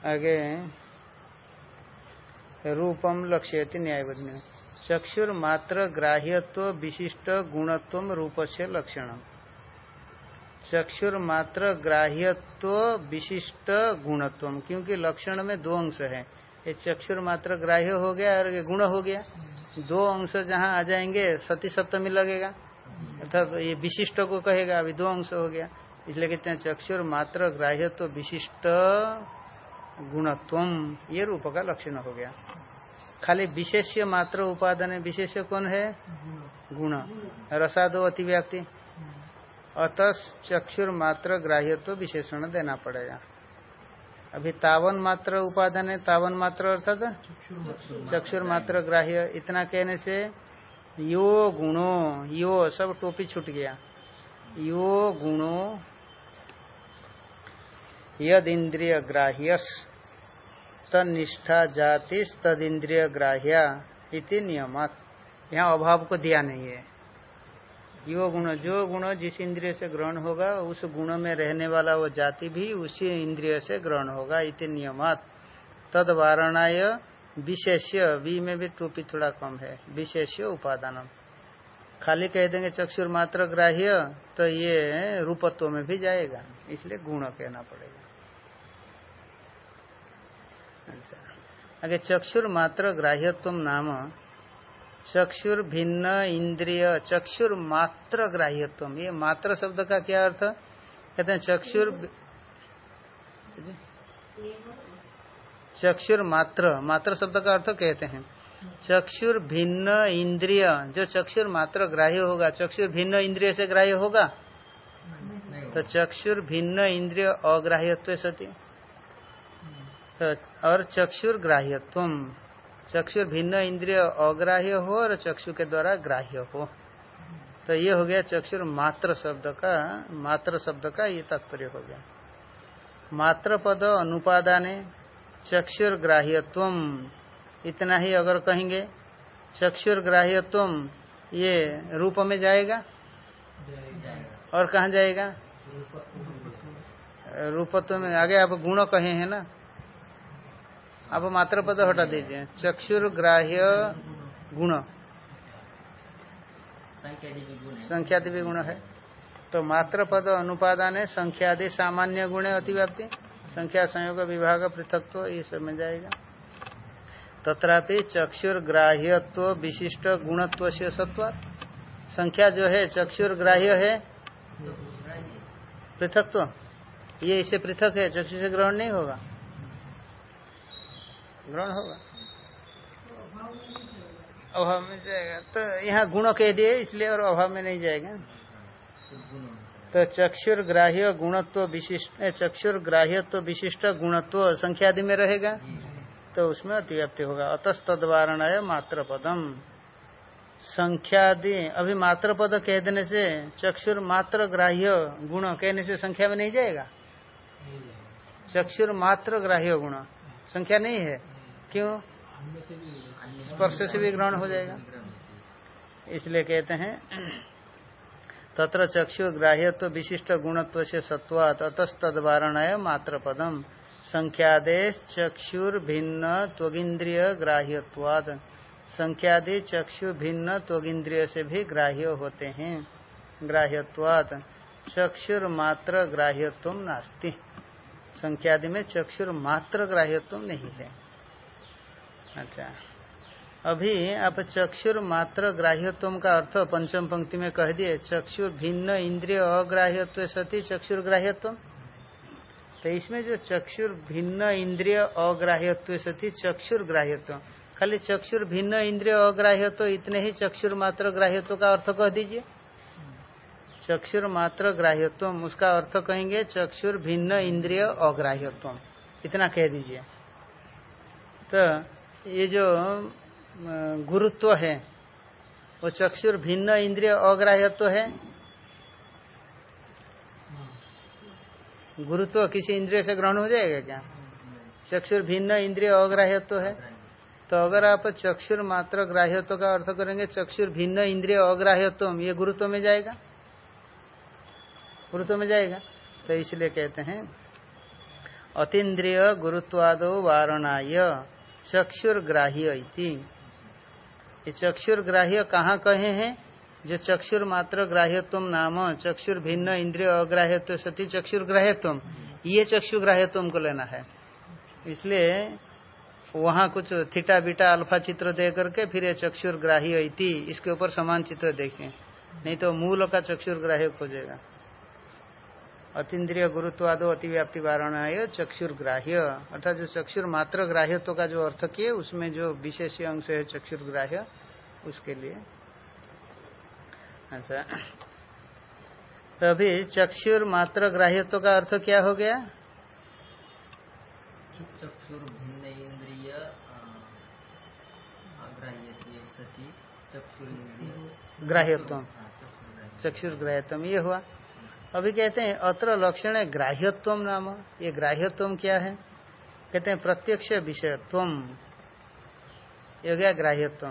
आगे रूपम लक्ष्यति न्यायवध्य चक्षुर मात्र ग्राह्यत्व विशिष्ट गुणत्व रूप से लक्षणम। चक्षुर मात्र ग्राह्यत्व विशिष्ट गुणत्व क्योंकि लक्षण में दो अंश है। ये चक्षुर मात्र ग्राह्य हो गया और गुण हो गया। दो अंश जहाँ आ जाएँगे, सती सप्तमी लगेगा। अर्थात ये विशिष्ट को कहेगा, अभी दो अंश हो गया। इसलिए कहते हैं चक्षुर मात्र ग्राह्यत्व विशिष्ट गुणत्व ये रूप का लक्षण हो गया। खाली विशेष्य मात्र उपादान विशेष्य कौन है? गुण। रसादो अतिव्याप्ति। अतः चक्षुर मात्र ग्राह्यत्व विशेषण देना पड़ेगा। अभी तावन मात्र उपादान है, तावन मात्र अर्थात चक्षुर मात्र ग्राह्य, इतना कहने से यो गुणो, यो सब टोपी छूट गया। यो गुणो यद इंद्रिय ग्राह्यस तनिष्ठा जाति तद इंद्रिय ग्राह्या इति नियमत। यहाँ अभाव को दिया नहीं है। यो गुण, जो गुण जिस इंद्रिय से ग्रहण होगा, उस गुण में रहने वाला वो जाति भी उसी इंद्रिय से ग्रहण होगा, इति नियमत। तद वारणाय विशेष्य, वी में भी टूपी थोड़ा कम है, विशेष्य उपादानम। खाली कह देंगे चक्षुर मात्र ग्राह्य तो ये रूपत्व में भी जाएगा, इसलिए गुण कहना पड़ेगा। अच्छा। आगे चक्षुर मात्र ग्राह्यत्व नाम। चक्षुर भिन्न इंद्रिय चक्षुर मात्र ग्राह्यत्व ये मात्र शब्द का क्या अर्थ? कहते हैं चक्षुर चक्षुर मात्र मात्र शब्द का अर्थ कहते हैं। चक्षुर भिन्न इंद्रिय। जो चक्षुर मात्र ग्राह्य होगा चक्षुर भिन्न इंद्रिय से ग्राह्य होगा? तो चक्षुर भिन्न इंद्रिय अग्राह्यत्व सती। तो और चक्षुर ग्राह्यत्व चक्षुर भिन्न इंद्रिय अग्राह्य हो और चक्षु के द्वारा ग्राह्य हो। तो ये हो गया चक्षुर मात्र शब्द का, मात्र शब्द का ये तात्पर्य हो गया। मात्र पद अनुपादाने, चक्षुर ग्राह्यत्व इतना ही अगर कहेंगे, चक्षुर ग्राह्यत्व ये रूप में जाएगा जाएगा? और कहा जाएगा? रूपत्व में। आगे आप गुण कहे हैं ना? आप मात्र पद हटा दीजिए। चक्षुर ग्राह्य गुण। संख्या भी गुण है। संख्यादि भी गुण है। तो मात्र पद अनुपादान है संख्यादि सामान्य गुण है अतिव्याप्ति। संख्या संयोग विभाग पृथकत्व ये सब में जाएगा। तथापि चक्षुर ग्राह्यत्व विशिष्ट गुणत्व से सत्वात्। संख्या जो है चक्षुर ग्राह्य है। तो पृथकत्व। ये इसे पृथक है चक्षु से ग्रहण नहीं होगा। ग्रहण होगा। अभाव में जाएगा। तो यहाँ गुण कह दिए, इसलिए और अभाव में नहीं जाएगा। तो चक्षुर ग्राह्य गुणत्व विशिष्ट चक्षुर ग्राह्यत्व विशिष्ट गुणत्व संख्या आदि में रहेगा। तो उसमें अतिव्याप्ति होगा। अतस्तवारणाय मात्र पदम संख्यादि, अभी मात्र पद कह देने से चक्षुर मात्र ग्राह्य गुण कहने से संख्या में नहीं जाएगा। चक्षुर मात्र ग्राह्य गुण। संख्या नहीं है। क्यों? स्पर्श से भी ग्रहण हो जाएगा। इसलिए कहते हैं, तत्र चक्षु ग्राह्यत्व विशिष्ट गुणत्व से सत्वात अतस्तवारणाय मात्र पदम संख्यादेश चक्षुर भिन्न त्वगिंद्रिय ग्राह्यत्वाद संख्यादि चक्षु भिन्न त्वगिंद्रिय से भी ग्राह्य होते हैं। ग्राह्यत्वाद चक्षुर मात्र ग्राह्यत्व नास्ति। संख्यादि में चक्षुर मात्र ग्राह्यत्व नहीं है। अच्छा। अभी आप चक्षुर मात्र ग्राह्यत्व का अर्थ पंचम पंक्ति में कह दिए, चक्षुर भिन्न इंद्रिय अग्राह्यत्व सती चक्षुर ग्राह्यत्व तो इसमें जो चक्षुर भिन्न इंद्रिय अग्राह्यत्व सती चक्षुर ग्राह्यत्व खाली चक्षुर भिन्न इंद्रिय अग्राह्यत्व, इतने ही चक्षुर मात्र ग्राह्यत्व का अर्थ कह दीजिए। चक्षुर मात्र ग्राह्यत्व उसका अर्थ कहेंगे चक्षुर भिन्न इंद्रिय अग्राह्यत्व इतना कह दीजिए। तो ये जो गुरुत्व है, वो चक्षुर भिन्न इंद्रिय अग्राह्यत्व है। गुरुत्व किसी इंद्रिय से ग्रहण हो जाएगा क्या? चक्षुर भिन्न इंद्रिय अग्राह्यत्व है। तो अगर आप चक्षुर मात्र ग्राह्यत्व का अर्थ करेंगे, चक्षुर भिन्न इंद्रिय अग्राह्यत्व ये गुरुत्व में जाएगा? गुरुत्व में जाएगा। तो इसलिए कहते हैं, अतीन्द्रिय गुरुत्वादो वारणाय। चक्षुर्ग्राह्य ये चक्षुर्ग्राह्य कहाँ कहे हैं? जो चक्षुर मात्र ग्राह्यत्व नाम, चक्षुर भिन्न, इंद्रिय अग्राह्यत्व, सती चक्षुर्ग्राह्यत्व, ये चक्षुग्राह्यत्व को लेना है। इसलिए वहाँ कुछ थीटा बीटा अल्फ़ा चित्र दे करके फिर ये चक्षुर्ग्राह्य इति, इसके ऊपर समान चित्र देखें। नहीं तो मूल का चक्षुर्ग्राह्य खोजेगा। अतीन्द्रिय गुरुत्वादो अतिव्याप्ति वारणा चक्षुर्ग्राह्य। अर्थात जो चक्षुर मात्र ग्राह्यत्व का जो अर्थ किए उसमें जो विशेष अंश है चक्षुर्ग्राह्य उसके लिए। अच्छा। तो अभी चक्षुर मात्र ग्राह्यत्व का अर्थ क्या हो गया? चक्षुर भिन्न इंद्रिय सती चक्षुर इंद्रिय ग्राह्यत्व हाँ, चक्षुर ग्राह्यत्व ये हुआ। अभी कहते हैं, अत्र लक्षण है ग्राह्यत्व नाम। ये ग्राह्यत्व क्या है? कहते हैं, प्रत्यक्ष विषयत्व। हो गया ग्राह्यत्व।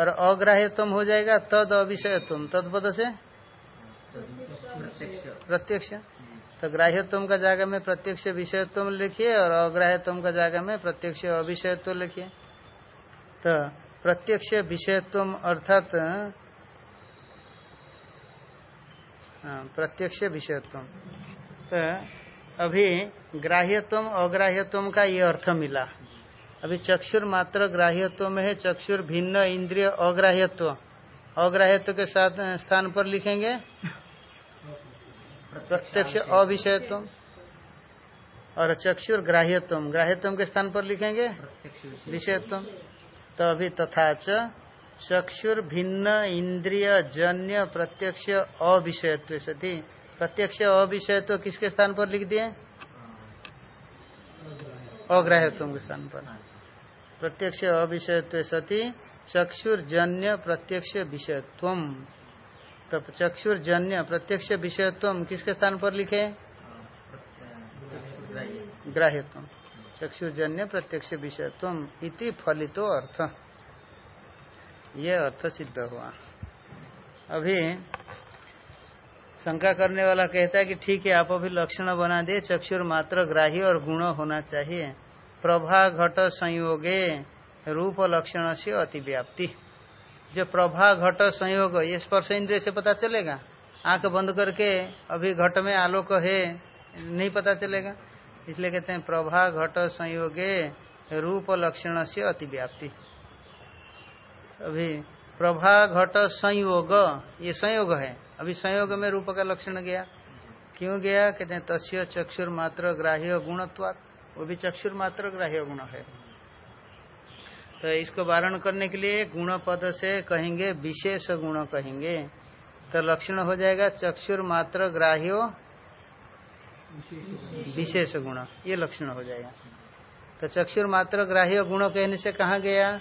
और अग्राह्यत्व हो जाएगा तद अविषयत्व। तत्पद से? प्रत्यक्ष प्रत्यक्ष। तो ग्राह्यत्व का जागा में प्रत्यक्ष विषयत्व लिखिए और अग्राह्यत्व का जागा में प्रत्यक्ष अविषयत्व लिखिए। तो प्रत्यक्ष विषयत्व अर्थात हाँ, प्रत्यक्ष विषयत्व तो अभी ग्राह्यत्व अग्राह्यत्व का ये अर्थ मिला। अभी चक्षुर मात्र ग्राह्यत्व में है चक्षुर भिन्न इंद्रिय अग्राह्यत्व। अग्राह्यत्व के साथ स्थान पर लिखेंगे। प्रत्यक्ष अविषयत्व और चक्षुर ग्राह्यत्व ग्राह्यत्व के स्थान पर लिखेंगे। विषयत्व तो अभी तथा च चक्षुर भिन्न इंद्रिय जन्य प्रत्यक्ष अविषयत्व सती। प्रत्यक्ष अविषयत्व किसके स्थान पर लिख दिए? अग्राह्यत्व के स्थान पर। प्रत्यक्ष अविषयत्व सती, चक्षुर्जन्य प्रत्यक्ष विषयत्व तो चक्षुर्जन्य प्रत्यक्ष विषयत्व किसके स्थान पर लिखे? ग्राह्यत्व चक्षुर्जन्य प्रत्यक्ष विषयत्व इति फलितो अर्थ। ये अर्थ सिद्ध हुआ। अभी शंका करने वाला कहता है कि ठीक है, आप अभी लक्षण बना दिए चक्षुर मात्र ग्राही और गुण होना चाहिए। प्रभा घट संयोगे, रूप लक्षण से अतिव्याप्ति। जो प्रभा घट संयोग, ये स्पर्श इंद्रिय से पता चलेगा। आँख बंद करके अभी घट में आलोक है, नहीं पता चलेगा। इसलिए कहते हैं, प्रभा घट संयोगे, रूप लक्षण से अतिव्याप्ति। अभी प्रभा घट संयोग, ये संयोग है। अभी संयोग में रूप का लक्षण गया। क्यों गया? कहते हैं, तस्य चक्षुर मात्र ग्राह्य गुणत्वात्। वो भी चक्षुर मात्र ग्राह्य गुण है। तो इसको वारण करने के लिए गुण पद से कहेंगे, विशेष गुण कहेंगे। तो लक्षण हो जाएगा, चक्षुर मात्र ग्राह्यो विशेष गुण। ये लक्षण हो जाएगा। तो चक्षुर मात्र ग्राह्य गुण कहने से कहा गया?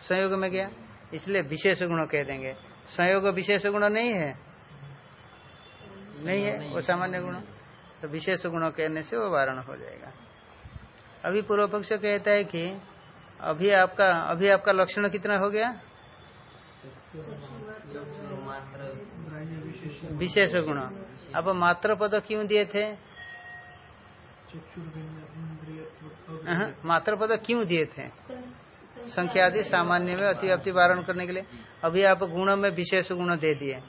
संयोग में गया इसलिए विशेष गुण कह देंगे। संयोग विशेष गुण नहीं है। नहीं है? वो सामान्य गुण। तो विशेष गुण कहने से वो वारण हो जाएगा। अभी पूर्व पक्ष कहता है कि अभी आपका अभी आपका लक्षण कितना हो गया? विशेष गुण। अब मात्र पद क्यों दिए थे? मात्र पद क्यों दिए थे? संख्या आदि सामान्य में अतिव्याप्ति वारण करने के लिए। अभी आप गुण में विशेष गुण दे दिए।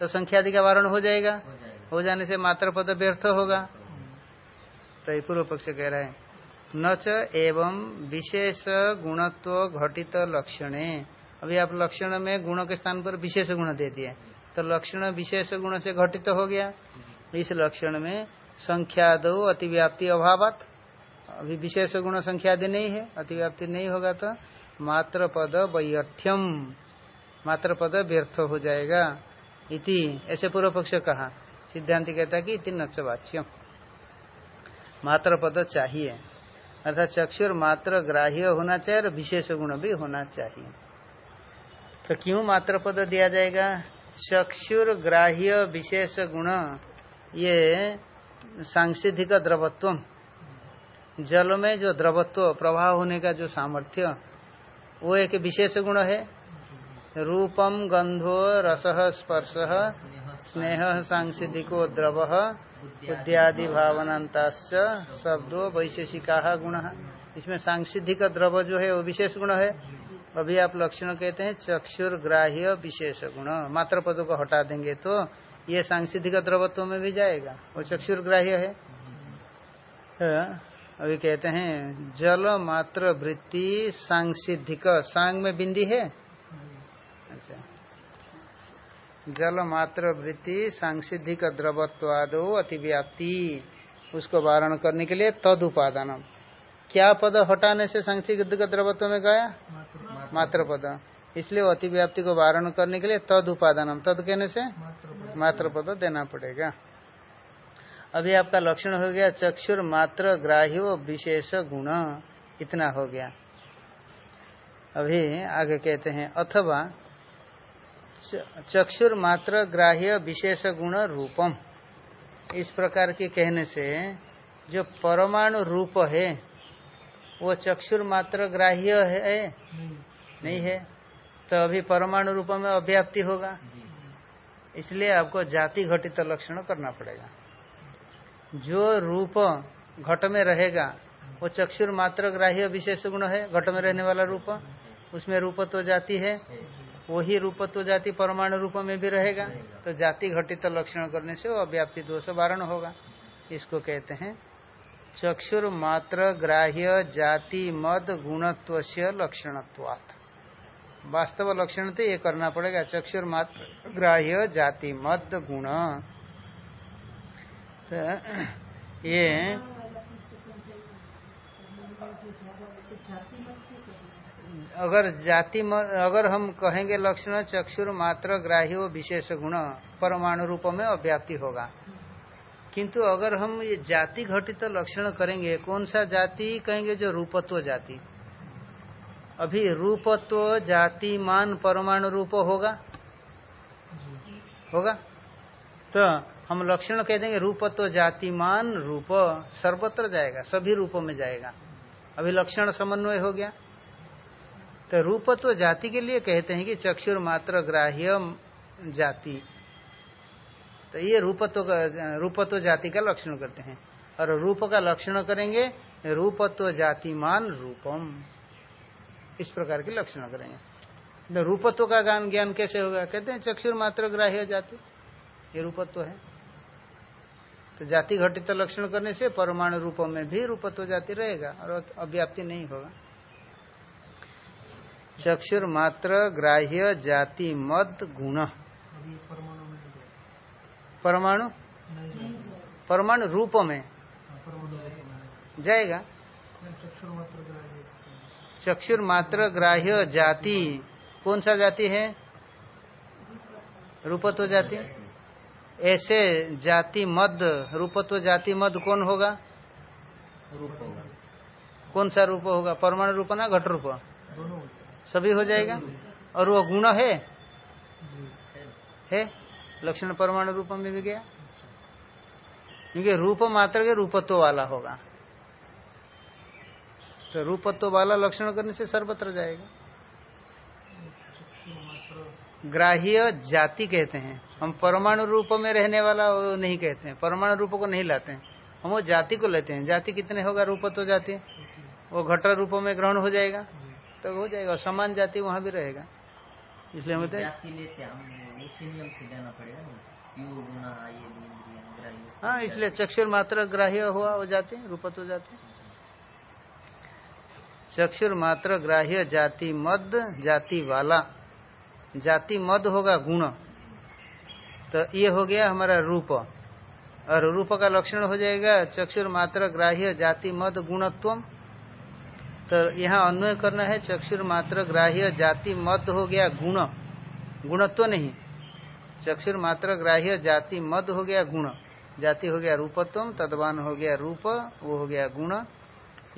तो संख्या आदि का वारण हो जाएगा। हो जाने से मात्र पद व्यर्थ होगा। तो ये पूर्व पक्ष कह रहा है। न च एवं विशेष गुणत्व घटित लक्षणे। अभी आप लक्षण में गुणों के स्थान पर विशेष गुण दे दिए। तो लक्षण विशेष गुण से घटित हो गया। इस लक्षण में संख्या दो अतिव्याप्ति अभावत। अभी विशेष गुण संख्या आदि नहीं है, अतिव्याप्ति नहीं होगा तो मात्र पद वैर्थ्यम मात्र पद व्यर्थ हो जाएगा। इति, ऐसे पूर्व पक्ष कहा। सिद्धांत कहता कि इति नच वाच्यम। मात्र पद चाहिए। अर्थात चक्षुर मात्र ग्राह्य होना चाहिए और विशेष गुण भी होना चाहिए। तो क्यों मात्र पद दिया जाएगा? चक्षुर ग्राह्य विशेष गुण, ये सांसिधिक द्रवत्व जल में जो द्रवत्व प्रवाह होने का जो सामर्थ्य वो एक विशेष गुण है। रूपम गंधो रस स्पर्श स्नेह सांसिधिको द्रव बुद्धियादि भावनाता शब्दों वैशेषिका गुण। इसमें सांसिधिक द्रव जो है वो विशेष गुण है। अभी आप लक्षण कहते हैं चक्षुर ग्राह्य विशेष गुण। मात्र पदों को हटा देंगे तो ये सांसिधिक द्रवत्व में भी जाएगा। वो चक्षुर ग्राह्य है। हाँ, अभी कहते हैं, जल मात्र वृत्ति सांसिधिक सांग में बिंदी है? अच्छा। जल मात्र वृत्ति सांसिधिक द्रवत्वादो अतिव्याप्ति। उसको वारण करने के लिए तद उपादान क्या पद हटाने से सांसिधिक द्रवत्व में गया? मात्र पद। इसलिए अतिव्याप्ति को वारण करने के लिए तद उपादान तद कहने से? मात्र पद देना पड़ेगा। अभी आपका लक्षण हो गया चक्षुर मात्र ग्राह्य विशेष गुण। इतना हो गया। अभी आगे कहते हैं अथवा चक्षुर मात्र ग्राह्य विशेष गुण रूपम। इस प्रकार के कहने से जो परमाणु रूप है वो चक्षुर मात्र ग्राह्य है? नहीं है। तो अभी परमाणु रूप में अव्याप्ति होगा। इसलिए आपको जाति घटित लक्षण करना पड़ेगा। जो रूप घट में रहेगा, वो चक्षुर मात्र ग्राह्य विशेष गुण है, घट में रहने वाला रूप। उसमें रूप तो जाति है, वही रूप तो जाति परमाणु रूप में भी रहेगा। तो जाति घटित लक्षण करने से वो अव्याप्ति दोष वारण होगा। इसको कहते हैं चक्षुर मात्र ग्राह्य जाति मद गुणत्व से लक्षणत्वात्। वास्तव लक्षण तो ये करना पड़ेगा, चक्षुर मात्र ग्राह्य जाति मद गुण। तो ये अगर जाति अगर हम कहेंगे लक्षण, चक्षुर, मात्र ग्राह्य विशेष गुण, परमाणु रूप में अव्याप्ति होगा। किंतु अगर हम ये जाति घटित तो लक्षण करेंगे, कौन सा जाति कहेंगे जो रूपत्व जाति? अभी रूपत्व जाति मान परमाणु रूप होगा? होगा? तो हम लक्षण कह देंगे, रूप रूपत्व जातिमान रूप, सर्वत्र जाएगा, सभी रूपों में जाएगा। अभी लक्षण समन्वय हो गया। तो रूपत्व जाति के लिए कहते हैं कि चक्षुर मात्र ग्राह्य जाति। तो ये रूपत्व का रूपत्व जाति का लक्षण करते हैं। और रूप का लक्षण करेंगे रूपत्व जातिमान रूपम। इस प्रकार के लक्षण करेंगे। तो रूपत्व का ज्ञान ज्ञान कैसे होगा? कहते हैं चक्षुर मात्र ग्राह्य जाति। ये रूपत्व है। तो जाति घटित तो लक्षण करने से परमाणु रूपों में भी रूपत्व जाति रहेगा और अव्याप्ति नहीं होगा। चक्षुर मात्र ग्राह्य जाति मद गुण। परमाणु गए। परमाणु? रूप में। हाँ। जाएगा? चक्षुर मात्र ग्राह्य चक्षुर मात्र ग्राह्य जाति। कौन सा जाति है? रूपत्व जाति? ऐसे जाति मद, रूपत्व जाति मद कौन होगा? रूप होगा कौन सा रूप होगा? परमाणु रूप ना घट रूप? सभी हो जाएगा? और वो गुण है? है? लक्षण परमाणु रूप में भी गया? क्योंकि रूप मात्र के रूपत्व वाला होगा। तो रूपत्व वाला लक्षण करने से सर्वत्र जाएगा। ग्राह्य जाति कहते हैं। हम परमाणु रूप में रहने वाला वो नहीं कहते हैं। परमाणु रूप को नहीं लाते हैं। हम वो जाति को लेते हैं। जाति कितने होगा? रूपत्व जाति। वो घट रूप में ग्रहण हो जाएगा। तो हो जाएगा। और समान जाति वहाँ भी रहेगा। इसलिए हम बोलते हैं हाँ। इसलिए चक्षुर मात्र ग्राह्य हुआ वो जाति रूपत्व जाति। चक्षुर मात्र ग्राह्य जाति मद जाति वाला। जाति मद होगा गुण। तो ये हो गया हमारा रूप। और रूप का लक्षण हो जाएगा चक्षुर मात्र ग्राह्य जाति मद गुणत्व तो यहाँ अन्वय करना है चक्षुर मात्र ग्राह्य जाति मद हो गया गुण। गुणत्व नहीं। चक्षुर मात्र ग्राह्य जाति मद हो गया गुण। जाति हो गया रूपत्व तदवान हो गया रूप, वो हो गया गुण।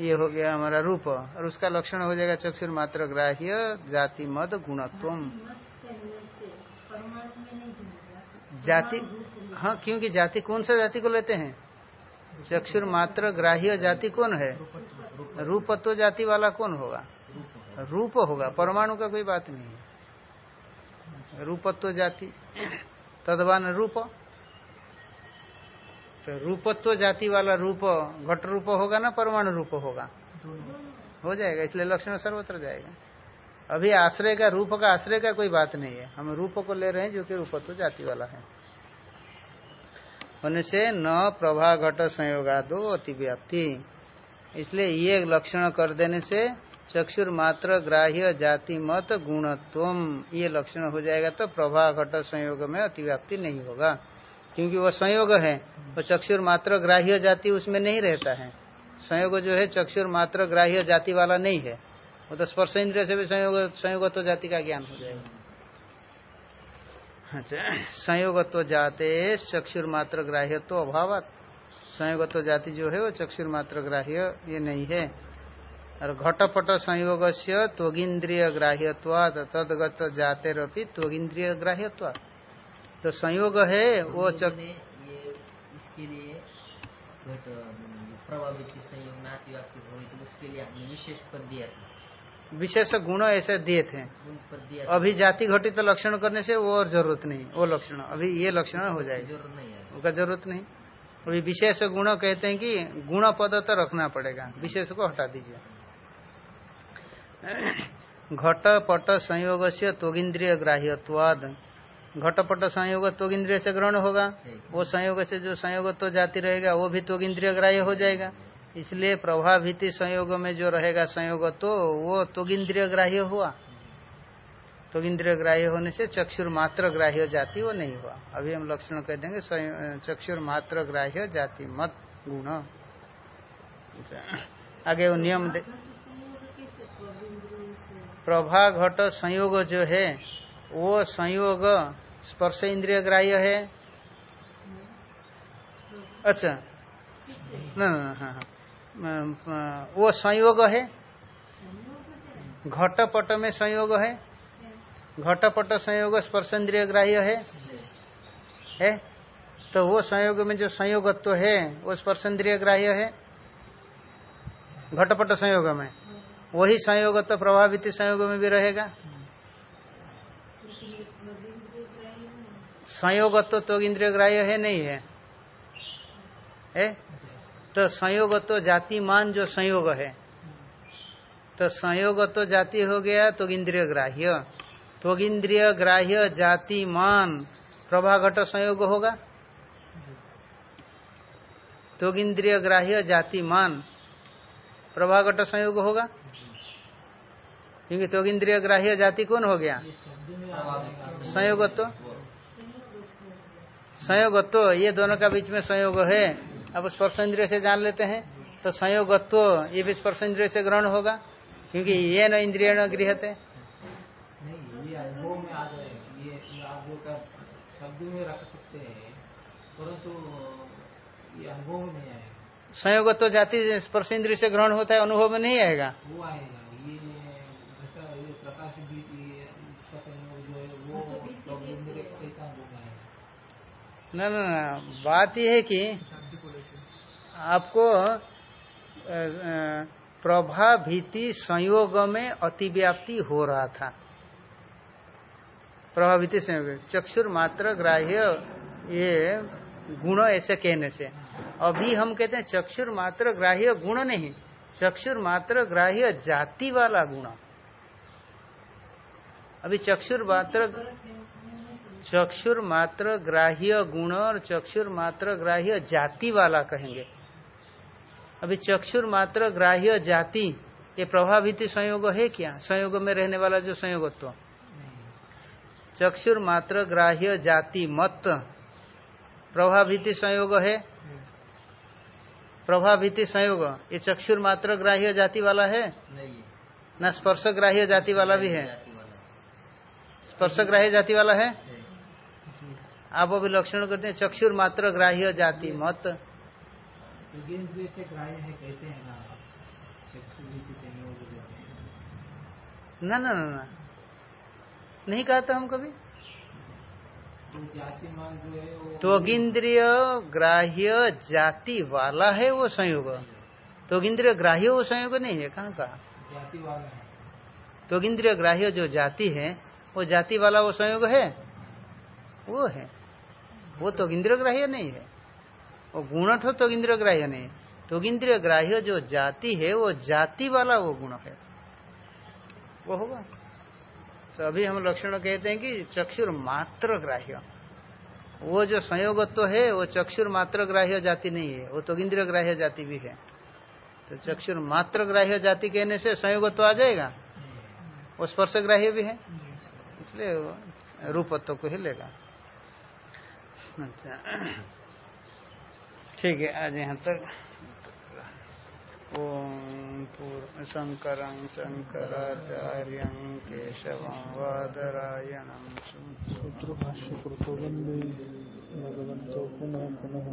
ये हो गया हमारा रूप। और उसका लक्षण हो जाएगा चक्षुर मात्र ग्राह्य जाति मद गुणत्व मत कहने से परमाणु में नहीं जुड़ेगा जाति हाँ क्योंकि जाति कौन सा जाति को लेते हैं? चक्षुर मात्र ग्राह्य जाति कौन है? रूपत्व जाति वाला कौन होगा? रूप होगा, परमाणु का कोई बात नहीं है। रूपत्व जाति, तदवान रूप। तो रूपत्व जाति वाला रूप घट रूप होगा ना, परमाणु रूप होगा? हो जाएगा, इसलिए लक्षण सर्वत्र जाएगा। अभी आश्रय का, रूप का आश्रय का कोई बात नहीं है। हम रूप को ले रहे हैं जो कि रूप तो जाति वाला है। होने से न प्रभा घट संयोगा दो अतिव्याप्ति। इसलिए ये लक्षण कर देने से चक्षुर मात्र ग्राह्य जाति मत गुणत्व ये लक्षण हो जाएगा तो प्रभा घट संयोग में अतिव्याप्ति नहीं होगा। क्योंकि वह संयोग है, वो चक्षुर मात्र ग्राह्य जाति उसमें नहीं रहता है। संयोग जो है, चक्षुर मात्र ग्राह्य जाति वाला नहीं है। वो तो स्पर्श इंद्रिय से भी संयोग, संयोगत्व जाति का ज्ञान हो जाएगा। अच्छा संयोगत्व जाते चक्षुर मात्र ग्राह्यत्व अभाव संयोगत्व जाति जो है वो चक्षुर मात्र ग्राह्य, ये नहीं है। और घटपट संयोग से त्वगिंद्रिय ग्राह्यत्वाद तदगत जातेरपि त्वगिंद्रिय ग्राह्यत्वाद तो संयोग है, वो चक इसके लिए प्रभावित संयोग नाति तो उसके लिए हमने विशेष पद दिया था। विशेष गुण ऐसे दिए थे। अभी जाति घटित तो लक्षण करने से वो और ज़रूरत नहीं वो लक्षण। अभी ये लक्षण हो जाएगा। ज़रूरत नहीं ज़रूरत नहीं। अभी विशेष गुण कहते हैं कि गुण पद तो रखना पड़ेगा। विशेष को हटा दीजिए। घट पट संयोग से त्वगिंद्रिय ग्राह्यत्वाद। घटपट संयोग त्वगिंद्रिय से ग्रहण होगा। वो संयोग से जो संयोग तो जाति रहेगा वो भी त्वगिंद्रिय ग्राह्य हो जाएगा। इसलिए प्रभाभिति संयोग में जो रहेगा संयोग तो वो त्वगिंद्रिय ग्राह्य हुआ। त्वगिंद्रिय ग्राह्य होने से चक्षुर मात्र ग्राह्य जाति वो नहीं हुआ। अभी हम लक्षण कह देंगे चक्षुर मात्र ग्राह्य जाति मत गुण। आगे वो नियम दे प्रभा घट संयोग जो है, वो संयोग स्पर्श इंद्रिय ग्राह्य है। अच्छा। न न हाँ हाँ। वो संयोग है। घटपट में संयोग है। घटपट संयोग स्पर्श इंद्रिय ग्राह्य है। है? तो वो संयोग में जो संयोगत्व तो है, वो स्पर्श इंद्रिय ग्राह्य है। घटपट संयोग में। वही संयोगत्व प्रभावित संयोग में भी रहेगा। संयोगत्व तो इंद्रिय ग्राह्य है, नहीं है। है? तो संयोग तो जाति मान जो संयोग है। तो संयोग तो जाति हो गया तो इंद्रिय ग्राह्य। तो इंद्रिय ग्राह्य जाति मान प्रभाघट संयोग होगा। तो इंद्रिय ग्राह्य जाति मान प्रभाघट संयोग होगा। क्योंकि तो इंद्रिय ग्राह्य जाति कौन हो गया? संयोगत्व। संयोगत्व, ये दोनों का बीच में संयोग है। अब स्पर्श इंद्रिय से जान लेते हैं तो संयोगत्व ये भी स्पर्श इंद्रिय से ग्रहण होगा क्योंकि ये न इंद्रिय न गृहते। नहीं ये अनुभव में आ जाए ये ये आप जो का शब्द में रख सकते हैं परंतु ये अनुभव में नहीं आएगा। संयोग तो जाति स्पर्श इंद्रिय से ग्रहण होता है अनुभव में नहीं आएगा। वो आएगा है न न बात यह है कि आपको प्रभाभीति संयोग में अतिव्याप्ति हो रहा था। प्रभाभीति संयोग। चक्षुर मात्र ग्राह्य ये गुण ऐसे कहने से। अभी हम कहते हैं चक्षुर मात्र ग्राह्य गुण नहीं, चक्षुर मात्र ग्राह्य जाति वाला गुण। अभी चक्षुर मात्र चक्षुर मात्र ग्राह्य गुण और चक्षुर मात्र ग्राह्य जाति वाला कहेंगे। अभी चक्षुर मात्र ग्राह्य जाति ये प्रभावित संयोग है क्या? संयोग में रहने वाला जो संयोगत्व। चक्षुर मात्र ग्राह्य जाति मत प्रभावित संयोग है? प्रभावित संयोग ये चक्षुर मात्र ग्राह्य जाति वाला है? नहीं। ना स्पर्श ग्राह्य जाति वाला भी है? स्पर्श ग्राह्य जाति वाला है? है। आप अभी लक्षण करते हैं चक्षुर मात्र ग्राह्य जाति मत है कहते हैं ना है। ना ना ना ना। नहीं कहा था हम कभी? तो त्वगिंद्रिय ग्राह्य जाति वाला है वो संयोग। त्वगिंद्रिय ग्राह्य वो संयोग नहीं है कहाँ कहा? जाति वाला है। त्वगिंद्रिय ग्राह्य जो जाति है वो जाति वाला वो संयोग है? वो है। वो तो त्वगिंद्रिय ग्राह्य नहीं है। वो गुणठ तो त्वगिंद्रिय ग्राह्य नहीं। त्वगिंद्रिय ग्राह्य जो जाति है, वो जाति वाला वो गुण है। वो होगा। तो अभी हम लक्षण कहते हैं कि चक्षुर मात्र ग्राह्य। वो जो संयोगत्व है, वो चक्षुर मात्र ग्राह्य जाति नहीं है। वो त्वगिंद्रिय ग्राह्य जाति भी है। तो चक्षुर मात्र ग्राह्य जाति कहने से संयोगत्व आ जाएगा? वो स्पर्श ग्राह्य भी है। इसलिए रूपत्व को ही लेगा। अच्छा। ठीक है, आज यहाँ तक ओम पूर्ण शंकर शंकराचार्य केशव वादरायणम सूत्रभाष्यकृतो वंदे भगवन्तो पुनः पुनः।